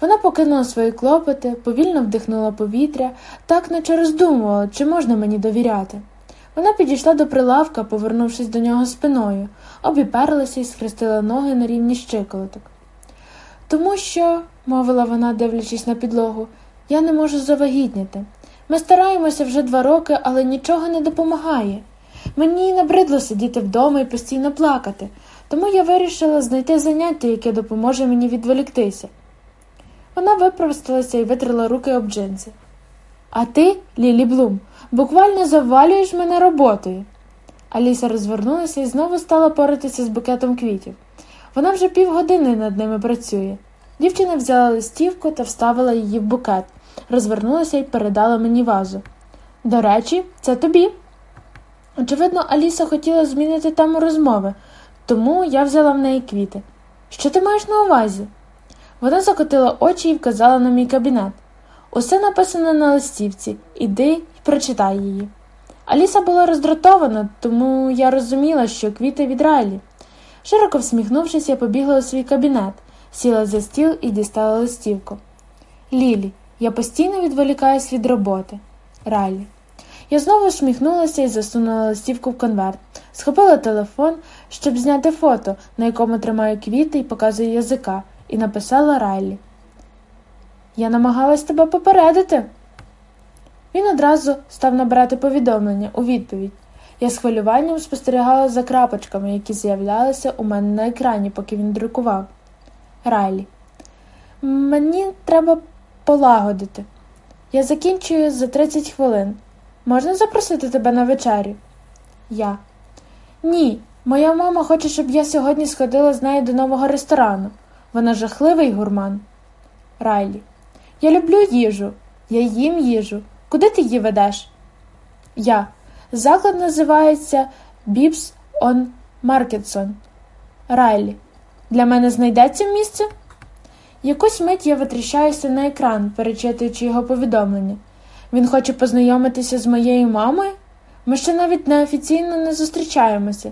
Вона покинула свої клопоти, повільно вдихнула повітря, так наче роздумувала, чи можна мені довіряти. Вона підійшла до прилавка, повернувшись до нього спиною, обіперлася і схрестила ноги на рівні щиколоток. Тому що, мовила вона, дивлячись на підлогу, я не можу завагітніти. Ми стараємося вже два роки, але нічого не допомагає. Мені набридло сидіти вдома і постійно плакати, тому я вирішила знайти заняття, яке допоможе мені відволіктися. Вона випростилася і витрила руки об джинси. А ти, Лілі Блум, буквально завалюєш мене роботою. Аліса розвернулася і знову стала поратися з букетом квітів. Вона вже півгодини над ними працює. Дівчина взяла листівку та вставила її в букет, розвернулася і передала мені вазу. До речі, це тобі. Очевидно, Аліса хотіла змінити тему розмови, тому я взяла в неї квіти. Що ти маєш на увазі? Вона закотила очі і вказала на мій кабінет. Усе написано на листівці, іди і прочитай її. Аліса була роздратована, тому я розуміла, що квіти від Райлі. Широко всміхнувшись, я побігла у свій кабінет, сіла за стіл і дістала листівку. Лілі, я постійно відволікаюсь від роботи. Райлі. Я знову всміхнулася і засунула листівку в конверт, схопила телефон, щоб зняти фото, на якому тримаю квіти і показую язика, і написала Райлі. Я намагалась тебе попередити. Він одразу став набирати повідомлення у відповідь. Я з хвилюванням спостерігала за крапочками, які з'являлися у мене на екрані, поки він друкував. Райлі. Мені треба полагодити. Я закінчую за 30 хвилин. Можна запросити тебе на вечерю? Я. Ні. Моя мама хоче, щоб я сьогодні сходила з нею до нового ресторану. Вона жахливий гурман. Райлі. Я люблю їжу. Я їм їжу. Куди ти її ведеш? Я. Заклад називається Бібс он Маркетсон. Райлі. Для мене знайдеться місце? Якусь мить я витріщаюся на екран, перечитуючи його повідомлення. Він хоче познайомитися з моєю мамою? Ми ще навіть неофіційно не зустрічаємося.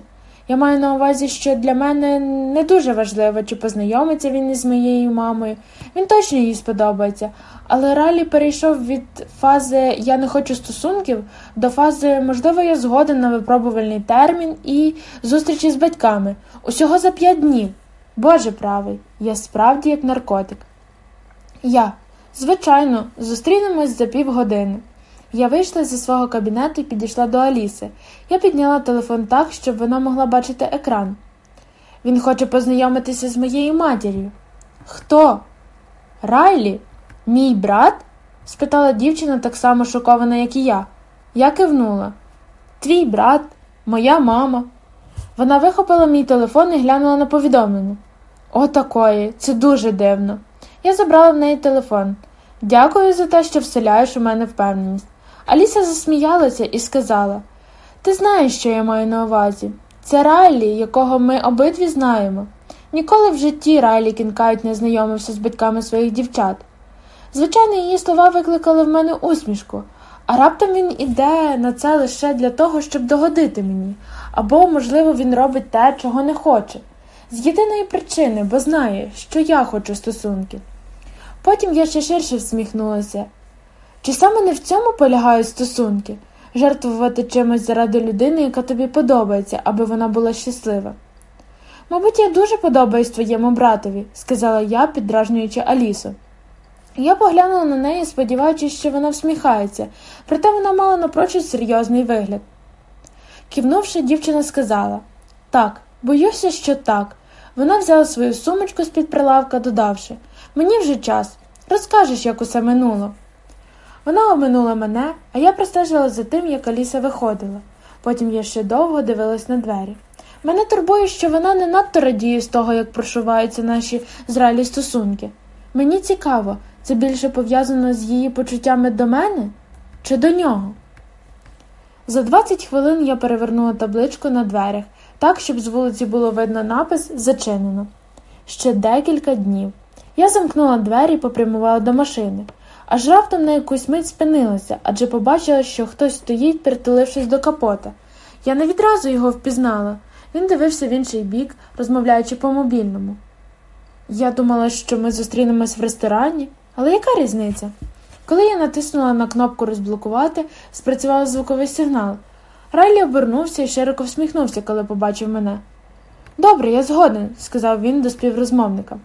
Я маю на увазі, що для мене не дуже важливо, чи познайомиться він із моєю мамою. Він точно їй сподобається. Але Ралі перейшов від фази Я не хочу стосунків до фази можливо, я згоден на випробувальний термін і зустрічі з батьками. Усього за п'ять днів. Боже правий, я справді як наркотик. Я, звичайно, зустрінемось за півгодини. Я вийшла зі свого кабінету і підійшла до Аліси. Я підняла телефон так, щоб вона могла бачити екран. Він хоче познайомитися з моєю матір'ю. Хто? Райлі? Мій брат? спитала дівчина так само шокована, як і я. Я кивнула. Твій брат, моя мама. Вона вихопила мій телефон і глянула на повідомлення. О, такої, це дуже дивно. Я забрала в неї телефон. Дякую за те, що вселяєш у мене впевненість. Аліса засміялася і сказала: Ти знаєш, що я маю на увазі. Це Райлі, якого ми обидві знаємо. Ніколи в житті Райлі Кінкайт не знайомився з батьками своїх дівчат. Звичайно, її слова викликали в мене усмішку, а раптом він іде на це лише для того, щоб догодити мені, або, можливо, він робить те, чого не хоче. З єдиної причини, бо знає, що я хочу стосунків. Потім я ще ширше всміхнулася. Чи саме не в цьому полягають стосунки? Жертвувати чимось заради людини, яка тобі подобається, аби вона була щаслива. Мабуть, я дуже подобаюсь твоєму братові, сказала я, піддражнюючи Алісу. Я поглянула на неї, сподіваючись, що вона всміхається, проте вона мала напрочуд серйозний вигляд. Кивнувши, дівчина сказала так, боюся, що так. Вона взяла свою сумочку з під прилавка, додавши Мені вже час. Розкажеш, як усе минуло. Вона обминула мене, а я простежила за тим, як Аліса виходила. Потім я ще довго дивилась на двері. Мене турбує, що вона не надто радіє з того, як прошиваються наші зралі стосунки. Мені цікаво, це більше пов'язано з її почуттями до мене чи до нього? За 20 хвилин я перевернула табличку на дверях, так, щоб з вулиці було видно напис Зачинено. Ще декілька днів. Я замкнула двері і попрямувала до машини. Аж раптом на якусь мить спинилася, адже побачила, що хтось стоїть, притулившись до капота. Я не відразу його впізнала. Він дивився в інший бік, розмовляючи по мобільному. Я думала, що ми зустрінемось в ресторані, але яка різниця? Коли я натиснула на кнопку розблокувати, спрацював звуковий сигнал. Райлі обернувся і широко всміхнувся, коли побачив мене. Добре, я згоден, сказав він до співрозмовника.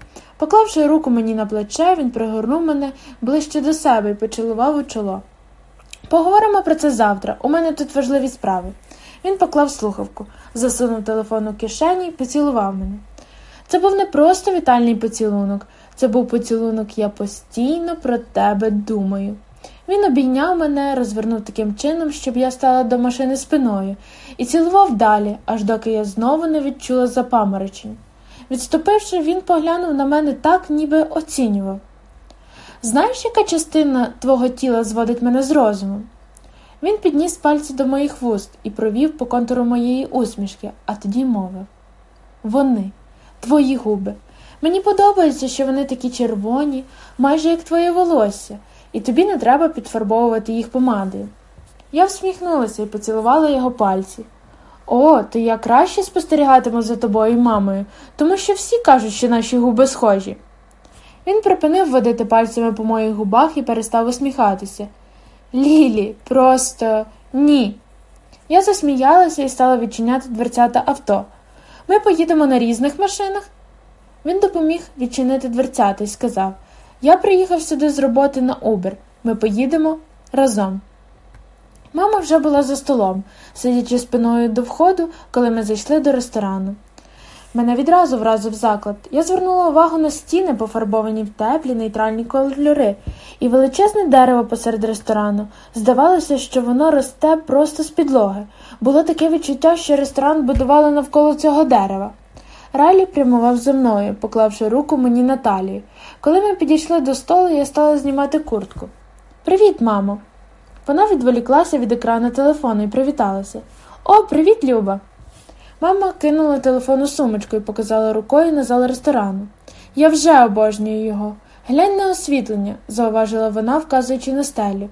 Поклавши руку мені на плече, він пригорнув мене ближче до себе і поцілував у чоло. Поговоримо про це завтра. У мене тут важливі справи. Він поклав слухавку, засунув телефон у кишені і поцілував мене. Це був не просто вітальний поцілунок, це був поцілунок, я постійно про тебе думаю. Він обійняв мене, розвернув таким чином, щоб я стала до машини спиною, і цілував далі, аж доки я знову не відчула запаморочень. Відступивши, він поглянув на мене так, ніби оцінював. Знаєш, яка частина твого тіла зводить мене з розуму? Він підніс пальці до моїх вуст і провів по контуру моєї усмішки, а тоді мовив Вони, твої губи. Мені подобається, що вони такі червоні, майже як твоє волосся, і тобі не треба підфарбовувати їх помадою. Я всміхнулася і поцілувала його пальці. О, то я краще спостерігатиму за тобою і мамою, тому що всі кажуть, що наші губи схожі. Він припинив водити пальцями по моїх губах і перестав усміхатися. Лілі, просто ні. Я засміялася і стала відчиняти дверцята авто. Ми поїдемо на різних машинах. Він допоміг відчинити дверцята і сказав Я приїхав сюди з роботи на Убер. Ми поїдемо разом. Мама вже була за столом, сидячи спиною до входу, коли ми зайшли до ресторану. Мене відразу вразив заклад. Я звернула увагу на стіни, пофарбовані в теплі, нейтральні кольори, і величезне дерево посеред ресторану. Здавалося, що воно росте просто з підлоги. Було таке відчуття, що ресторан будували навколо цього дерева. Райлі прямував за мною, поклавши руку мені на талію. Коли ми підійшли до столу, я стала знімати куртку. Привіт, мамо. Вона відволіклася від екрану телефону і привіталася. О, привіт, Люба! Мама кинула телефон у сумочку і показала рукою на зал ресторану. Я вже обожнюю його. Глянь на освітлення, зауважила вона, вказуючи на стелю.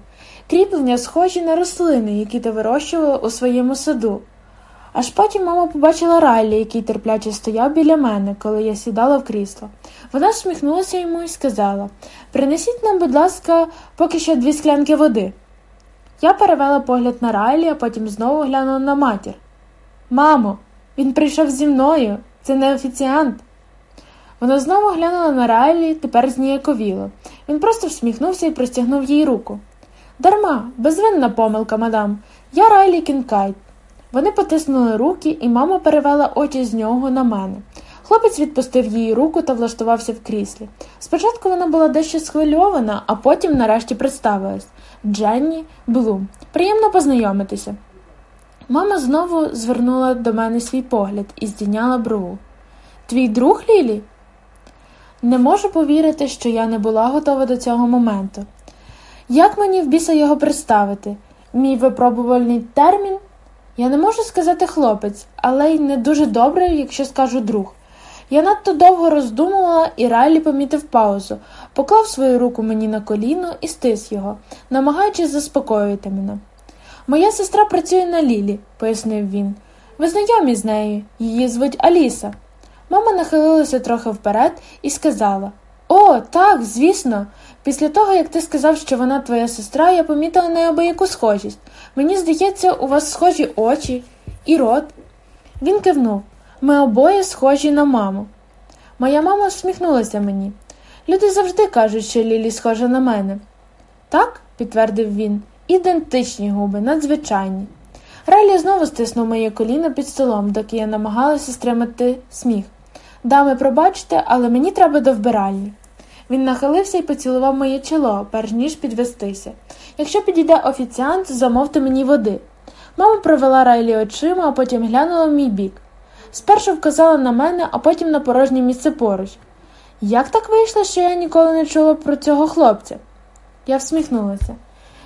Кріплення схожі на рослини, які ти вирощувала у своєму саду. Аж потім мама побачила Райлі, який терпляче стояв біля мене, коли я сідала в крісло. Вона всміхнулася йому і сказала Принесіть нам, будь ласка, поки що дві склянки води. Я перевела погляд на Райлі, а потім знову глянула на матір. Мамо, він прийшов зі мною, це не офіціант. Вона знову глянула на Райлі, тепер зніяковіло. Він просто всміхнувся і простягнув їй руку. Дарма, безвинна помилка, мадам. Я Райлі Кінкайт. Вони потиснули руки, і мама перевела очі з нього на мене. Хлопець відпустив її руку та влаштувався в кріслі. Спочатку вона була дещо схвильована, а потім нарешті представилась Дженні Блум. Приємно познайомитися. Мама знову звернула до мене свій погляд і здійняла брову. Твій друг Лілі? Не можу повірити, що я не була готова до цього моменту. Як мені в біса його представити? Мій випробувальний термін? Я не можу сказати хлопець, але й не дуже добре, якщо скажу друг. Я надто довго роздумувала, і Райлі помітив паузу, поклав свою руку мені на коліно і стис його, намагаючись заспокоїти мене. Моя сестра працює на Лілі, пояснив він. Ви знайомі з нею, її звуть Аліса. Мама нахилилася трохи вперед і сказала О, так, звісно. Після того, як ти сказав, що вона твоя сестра, я помітила неабияку схожість. Мені здається, у вас схожі очі і рот. Він кивнув. Ми обоє схожі на маму. Моя мама всміхнулася мені. Люди завжди кажуть, що Лілі схожа на мене. Так, підтвердив він, ідентичні губи, надзвичайні. Райлі знову стиснув моє коліно під столом, доки я намагалася стримати сміх. Дами, пробачте, але мені треба до вбиральні. Він нахилився і поцілував моє чоло, перш ніж підвестися. Якщо підійде офіціант, замовте мені води. Мама провела Райлі очима, а потім глянула в мій бік. Спершу вказала на мене, а потім на порожнє місце поруч. Як так вийшло, що я ніколи не чула про цього хлопця? Я всміхнулася.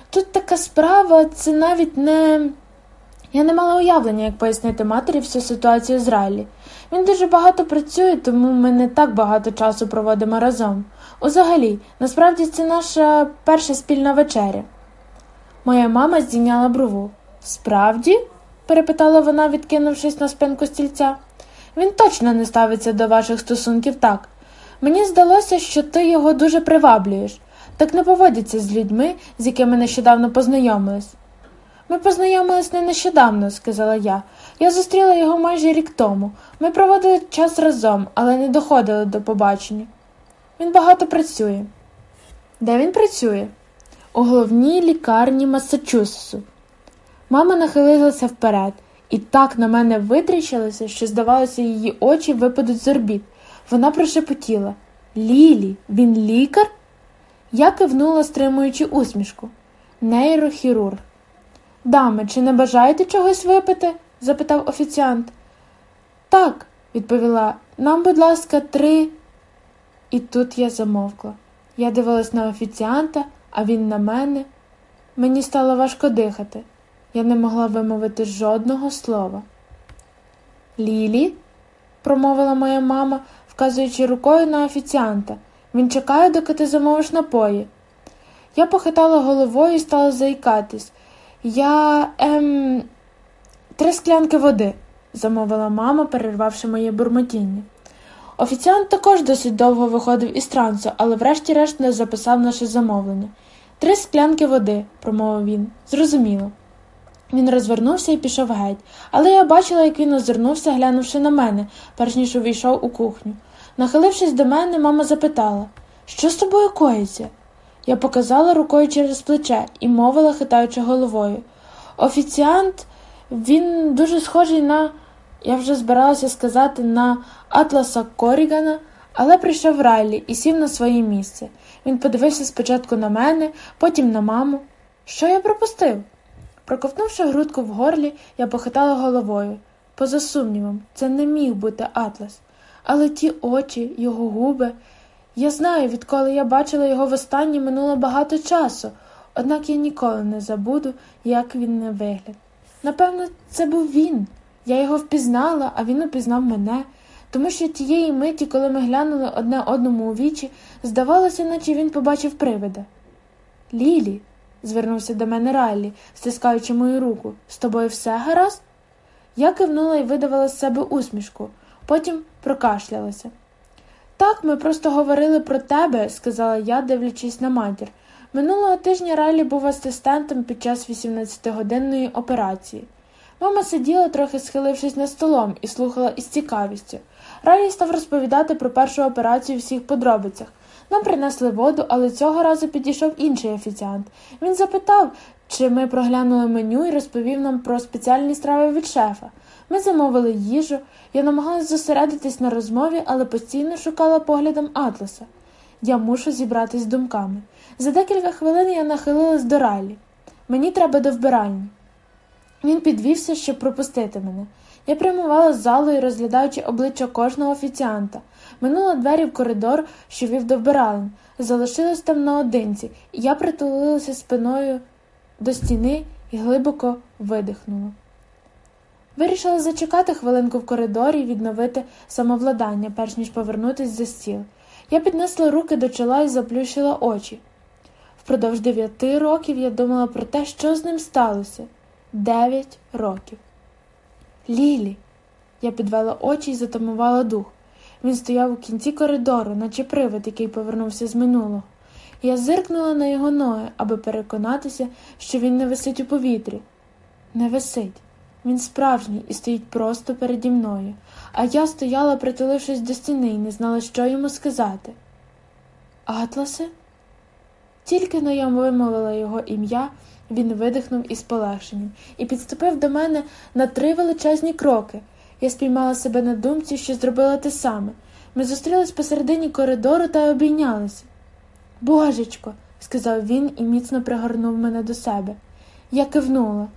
Тут така справа, це навіть не. Я не мала уявлення, як пояснити матері всю ситуацію з Райлі. Він дуже багато працює, тому ми не так багато часу проводимо разом. Узагалі, насправді це наша перша спільна вечеря. Моя мама здійняла брову. Справді? Перепитала вона, відкинувшись на спинку стільця. Він точно не ставиться до ваших стосунків так. Мені здалося, що ти його дуже приваблюєш, так не поводиться з людьми, з якими нещодавно познайомились. Ми познайомились не нещодавно, сказала я. Я зустріла його майже рік тому. Ми проводили час разом, але не доходили до побачення. Він багато працює. Де він працює? У головній лікарні Массачусетсу. Мама нахилилася вперед і так на мене витріщилася, що, здавалося, її очі випадуть з орбіт. Вона прошепотіла Лілі, він лікар? Я кивнула, стримуючи усмішку. Нейрохірург. Дами, чи не бажаєте чогось випити? запитав офіціант. Так, відповіла, нам, будь ласка, три. І тут я замовкла. Я дивилась на офіціанта, а він на мене. Мені стало важко дихати. Я не могла вимовити жодного слова. Лілі, промовила моя мама, вказуючи рукою на офіціанта. Він чекає, доки ти замовиш напої. Я похитала головою і стала заїкатись. Я ем. Три склянки води, замовила мама, перервавши моє бурмотіння. Офіціант також досить довго виходив із трансу, але врешті-решт не записав наше замовлення. Три склянки води, промовив він. Зрозуміло. Він розвернувся і пішов геть, але я бачила, як він озирнувся, глянувши на мене, перш ніж увійшов у кухню. Нахилившись до мене, мама запитала Що з тобою коїться? Я показала рукою через плече і мовила, хитаючи головою. Офіціант, він дуже схожий на. Я вже збиралася сказати на Атласа Корігана, але прийшов Райлі і сів на своє місце. Він подивився спочатку на мене, потім на маму. Що я пропустив? Проковтнувши грудку в горлі, я похитала головою. Поза сумнівом, це не міг бути Атлас. Але ті очі, його губи. Я знаю, відколи я бачила його востаннє минуло багато часу, однак я ніколи не забуду, як він не вигляд. Напевно, це був він. Я його впізнала, а він упізнав мене, тому що тієї миті, коли ми глянули одне одному у вічі, здавалося, наче він побачив привида. Лілі, звернувся до мене Райлі, стискаючи мою руку, з тобою все гаразд? Я кивнула і видавала з себе усмішку, потім прокашлялася. Так, ми просто говорили про тебе, сказала я, дивлячись на матір. Минулого тижня Райлі був асистентом під час 18-годинної операції. Мама сиділа, трохи схилившись над столом, і слухала із цікавістю. Райлі став розповідати про першу операцію всіх подробицях. Нам принесли воду, але цього разу підійшов інший офіціант. Він запитав, чи ми проглянули меню і розповів нам про спеціальні страви від шефа. Ми замовили їжу. Я намагалась зосередитись на розмові, але постійно шукала поглядом Атласа. Я мушу зібратись думками. За декілька хвилин я нахилилась до Райлі. Мені треба до вбиральні. Він підвівся, щоб пропустити мене. Я прямувала з залою, розглядаючи обличчя кожного офіціанта. Минула двері в коридор, що вів до вбиралень. Залишилась там наодинці, і я притулилася спиною до стіни і глибоко видихнула. Вирішила зачекати хвилинку в коридорі і відновити самовладання, перш ніж повернутися за стіл. Я піднесла руки до чола і заплющила очі. Впродовж дев'яти років я думала про те, що з ним сталося. Дев'ять років. Лілі. Я підвела очі і затамувала дух. Він стояв у кінці коридору, наче привид, який повернувся з минулого. Я зиркнула на його ноги, аби переконатися, що він не висить у повітрі. Не висить. Він справжній і стоїть просто переді мною, а я стояла, притулившись до стіни, і не знала, що йому сказати. Атласе? Тільки но я вимовила його ім'я, він видихнув із полегшенням і підступив до мене на три величезні кроки. Я спіймала себе на думці, що зробила те саме. Ми зустрілись посередині коридору та обійнялися. Божечко, сказав він і міцно пригорнув мене до себе. Я кивнула.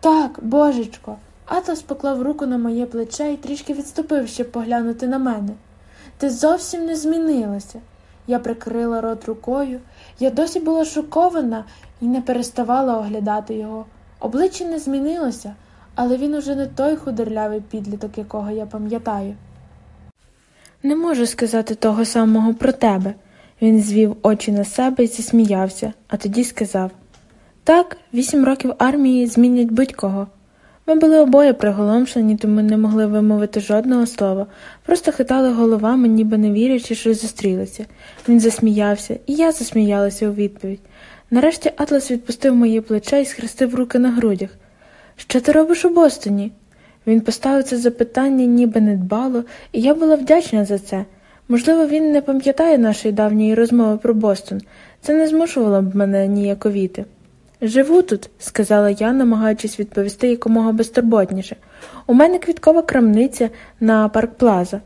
Так, божечко. Атлас поклав руку на моє плече і трішки відступив, щоб поглянути на мене. Ти зовсім не змінилася. Я прикрила рот рукою. Я досі була шокована і не переставала оглядати його. Обличчя не змінилося, але він уже не той худорлявий підліток, якого я пам'ятаю. Не можу сказати того самого про тебе. Він звів очі на себе і засміявся, а тоді сказав так, вісім років армії змінять будь-кого. Ми були обоє приголомшені, тому не могли вимовити жодного слова, просто хитали головами, ніби не вірячи, що зустрілися. Він засміявся, і я засміялася у відповідь. Нарешті Атлас відпустив моє плече і схрестив руки на грудях. Що ти робиш у Бостоні? Він поставив це запитання, ніби недбало, і я була вдячна за це. Можливо, він не пам'ятає нашої давньої розмови про Бостон. Це не змушувало б мене ніяковіти. Живу тут, сказала я, намагаючись відповісти якомога безтурботніше. У мене квіткова крамниця на парк Плаза.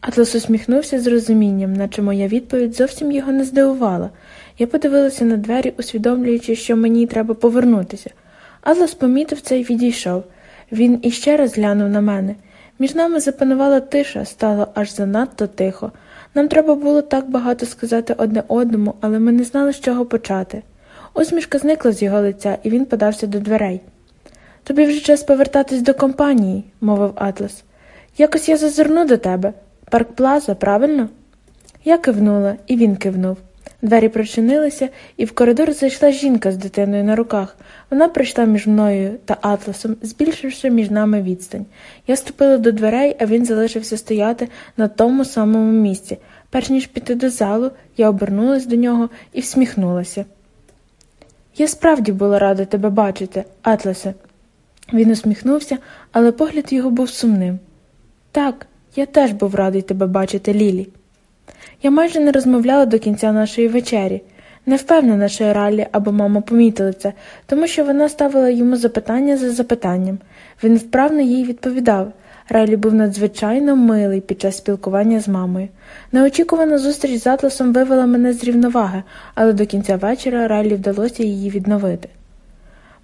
Атлас усміхнувся з розумінням, наче моя відповідь зовсім його не здивувала. Я подивилася на двері, усвідомлюючи, що мені треба повернутися. Атлас помітив це і відійшов. Він іще раз глянув на мене. Між нами запанувала тиша, стало аж занадто тихо. Нам треба було так багато сказати одне одному, але ми не знали, з чого почати. Усмішка зникла з його лиця, і він подався до дверей. Тобі вже час повертатись до компанії, мовив Атлас. Якось я зазирну до тебе. Парк Плаза, правильно? Я кивнула, і він кивнув. Двері прочинилися, і в коридор зайшла жінка з дитиною на руках. Вона прийшла між мною та Атласом, збільшивши між нами відстань. Я ступила до дверей, а він залишився стояти на тому самому місці. Перш ніж піти до залу, я обернулась до нього і всміхнулася. Я справді була рада тебе бачити, Атласе. Він усміхнувся, але погляд його був сумним. Так, я теж був радий тебе бачити, Лілі. Я майже не розмовляла до кінця нашої вечері. Не впевнена, що Раллі або мама помітили це, тому що вона ставила йому запитання за запитанням. Він вправно їй відповідав. Райлі був надзвичайно милий під час спілкування з мамою. Неочікувана зустріч з Атласом вивела мене з рівноваги, але до кінця вечора Райлі вдалося її відновити.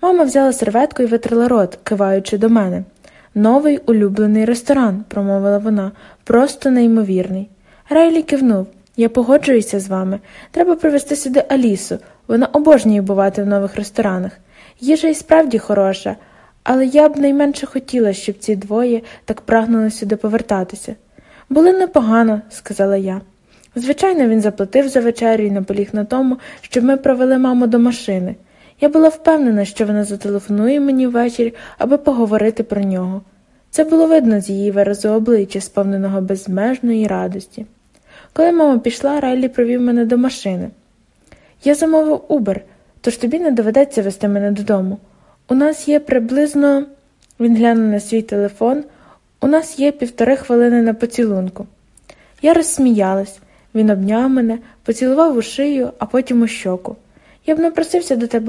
Мама взяла серветку і витрила рот, киваючи до мене. Новий улюблений ресторан, промовила вона, просто неймовірний. Райлі кивнув. Я погоджуюся з вами. Треба привезти сюди Алісу. Вона обожнює бувати в нових ресторанах. Їжа і справді хороша, але я б найменше хотіла, щоб ці двоє так прагнули сюди повертатися. Було непогано, сказала я. Звичайно, він заплатив за вечерю і наполіг на тому, щоб ми провели маму до машини. Я була впевнена, що вона зателефонує мені ввечері, аби поговорити про нього. Це було видно з її виразу обличчя, сповненого безмежної радості. Коли мама пішла, Райлі провів мене до машини. Я замовив Убер, тож тобі не доведеться вести мене додому. У нас є приблизно. Він глянув на свій телефон. У нас є півтори хвилини на поцілунку. Я розсміялась. Він обняв мене, поцілував у шию, а потім у щоку. Я б напросився до тебе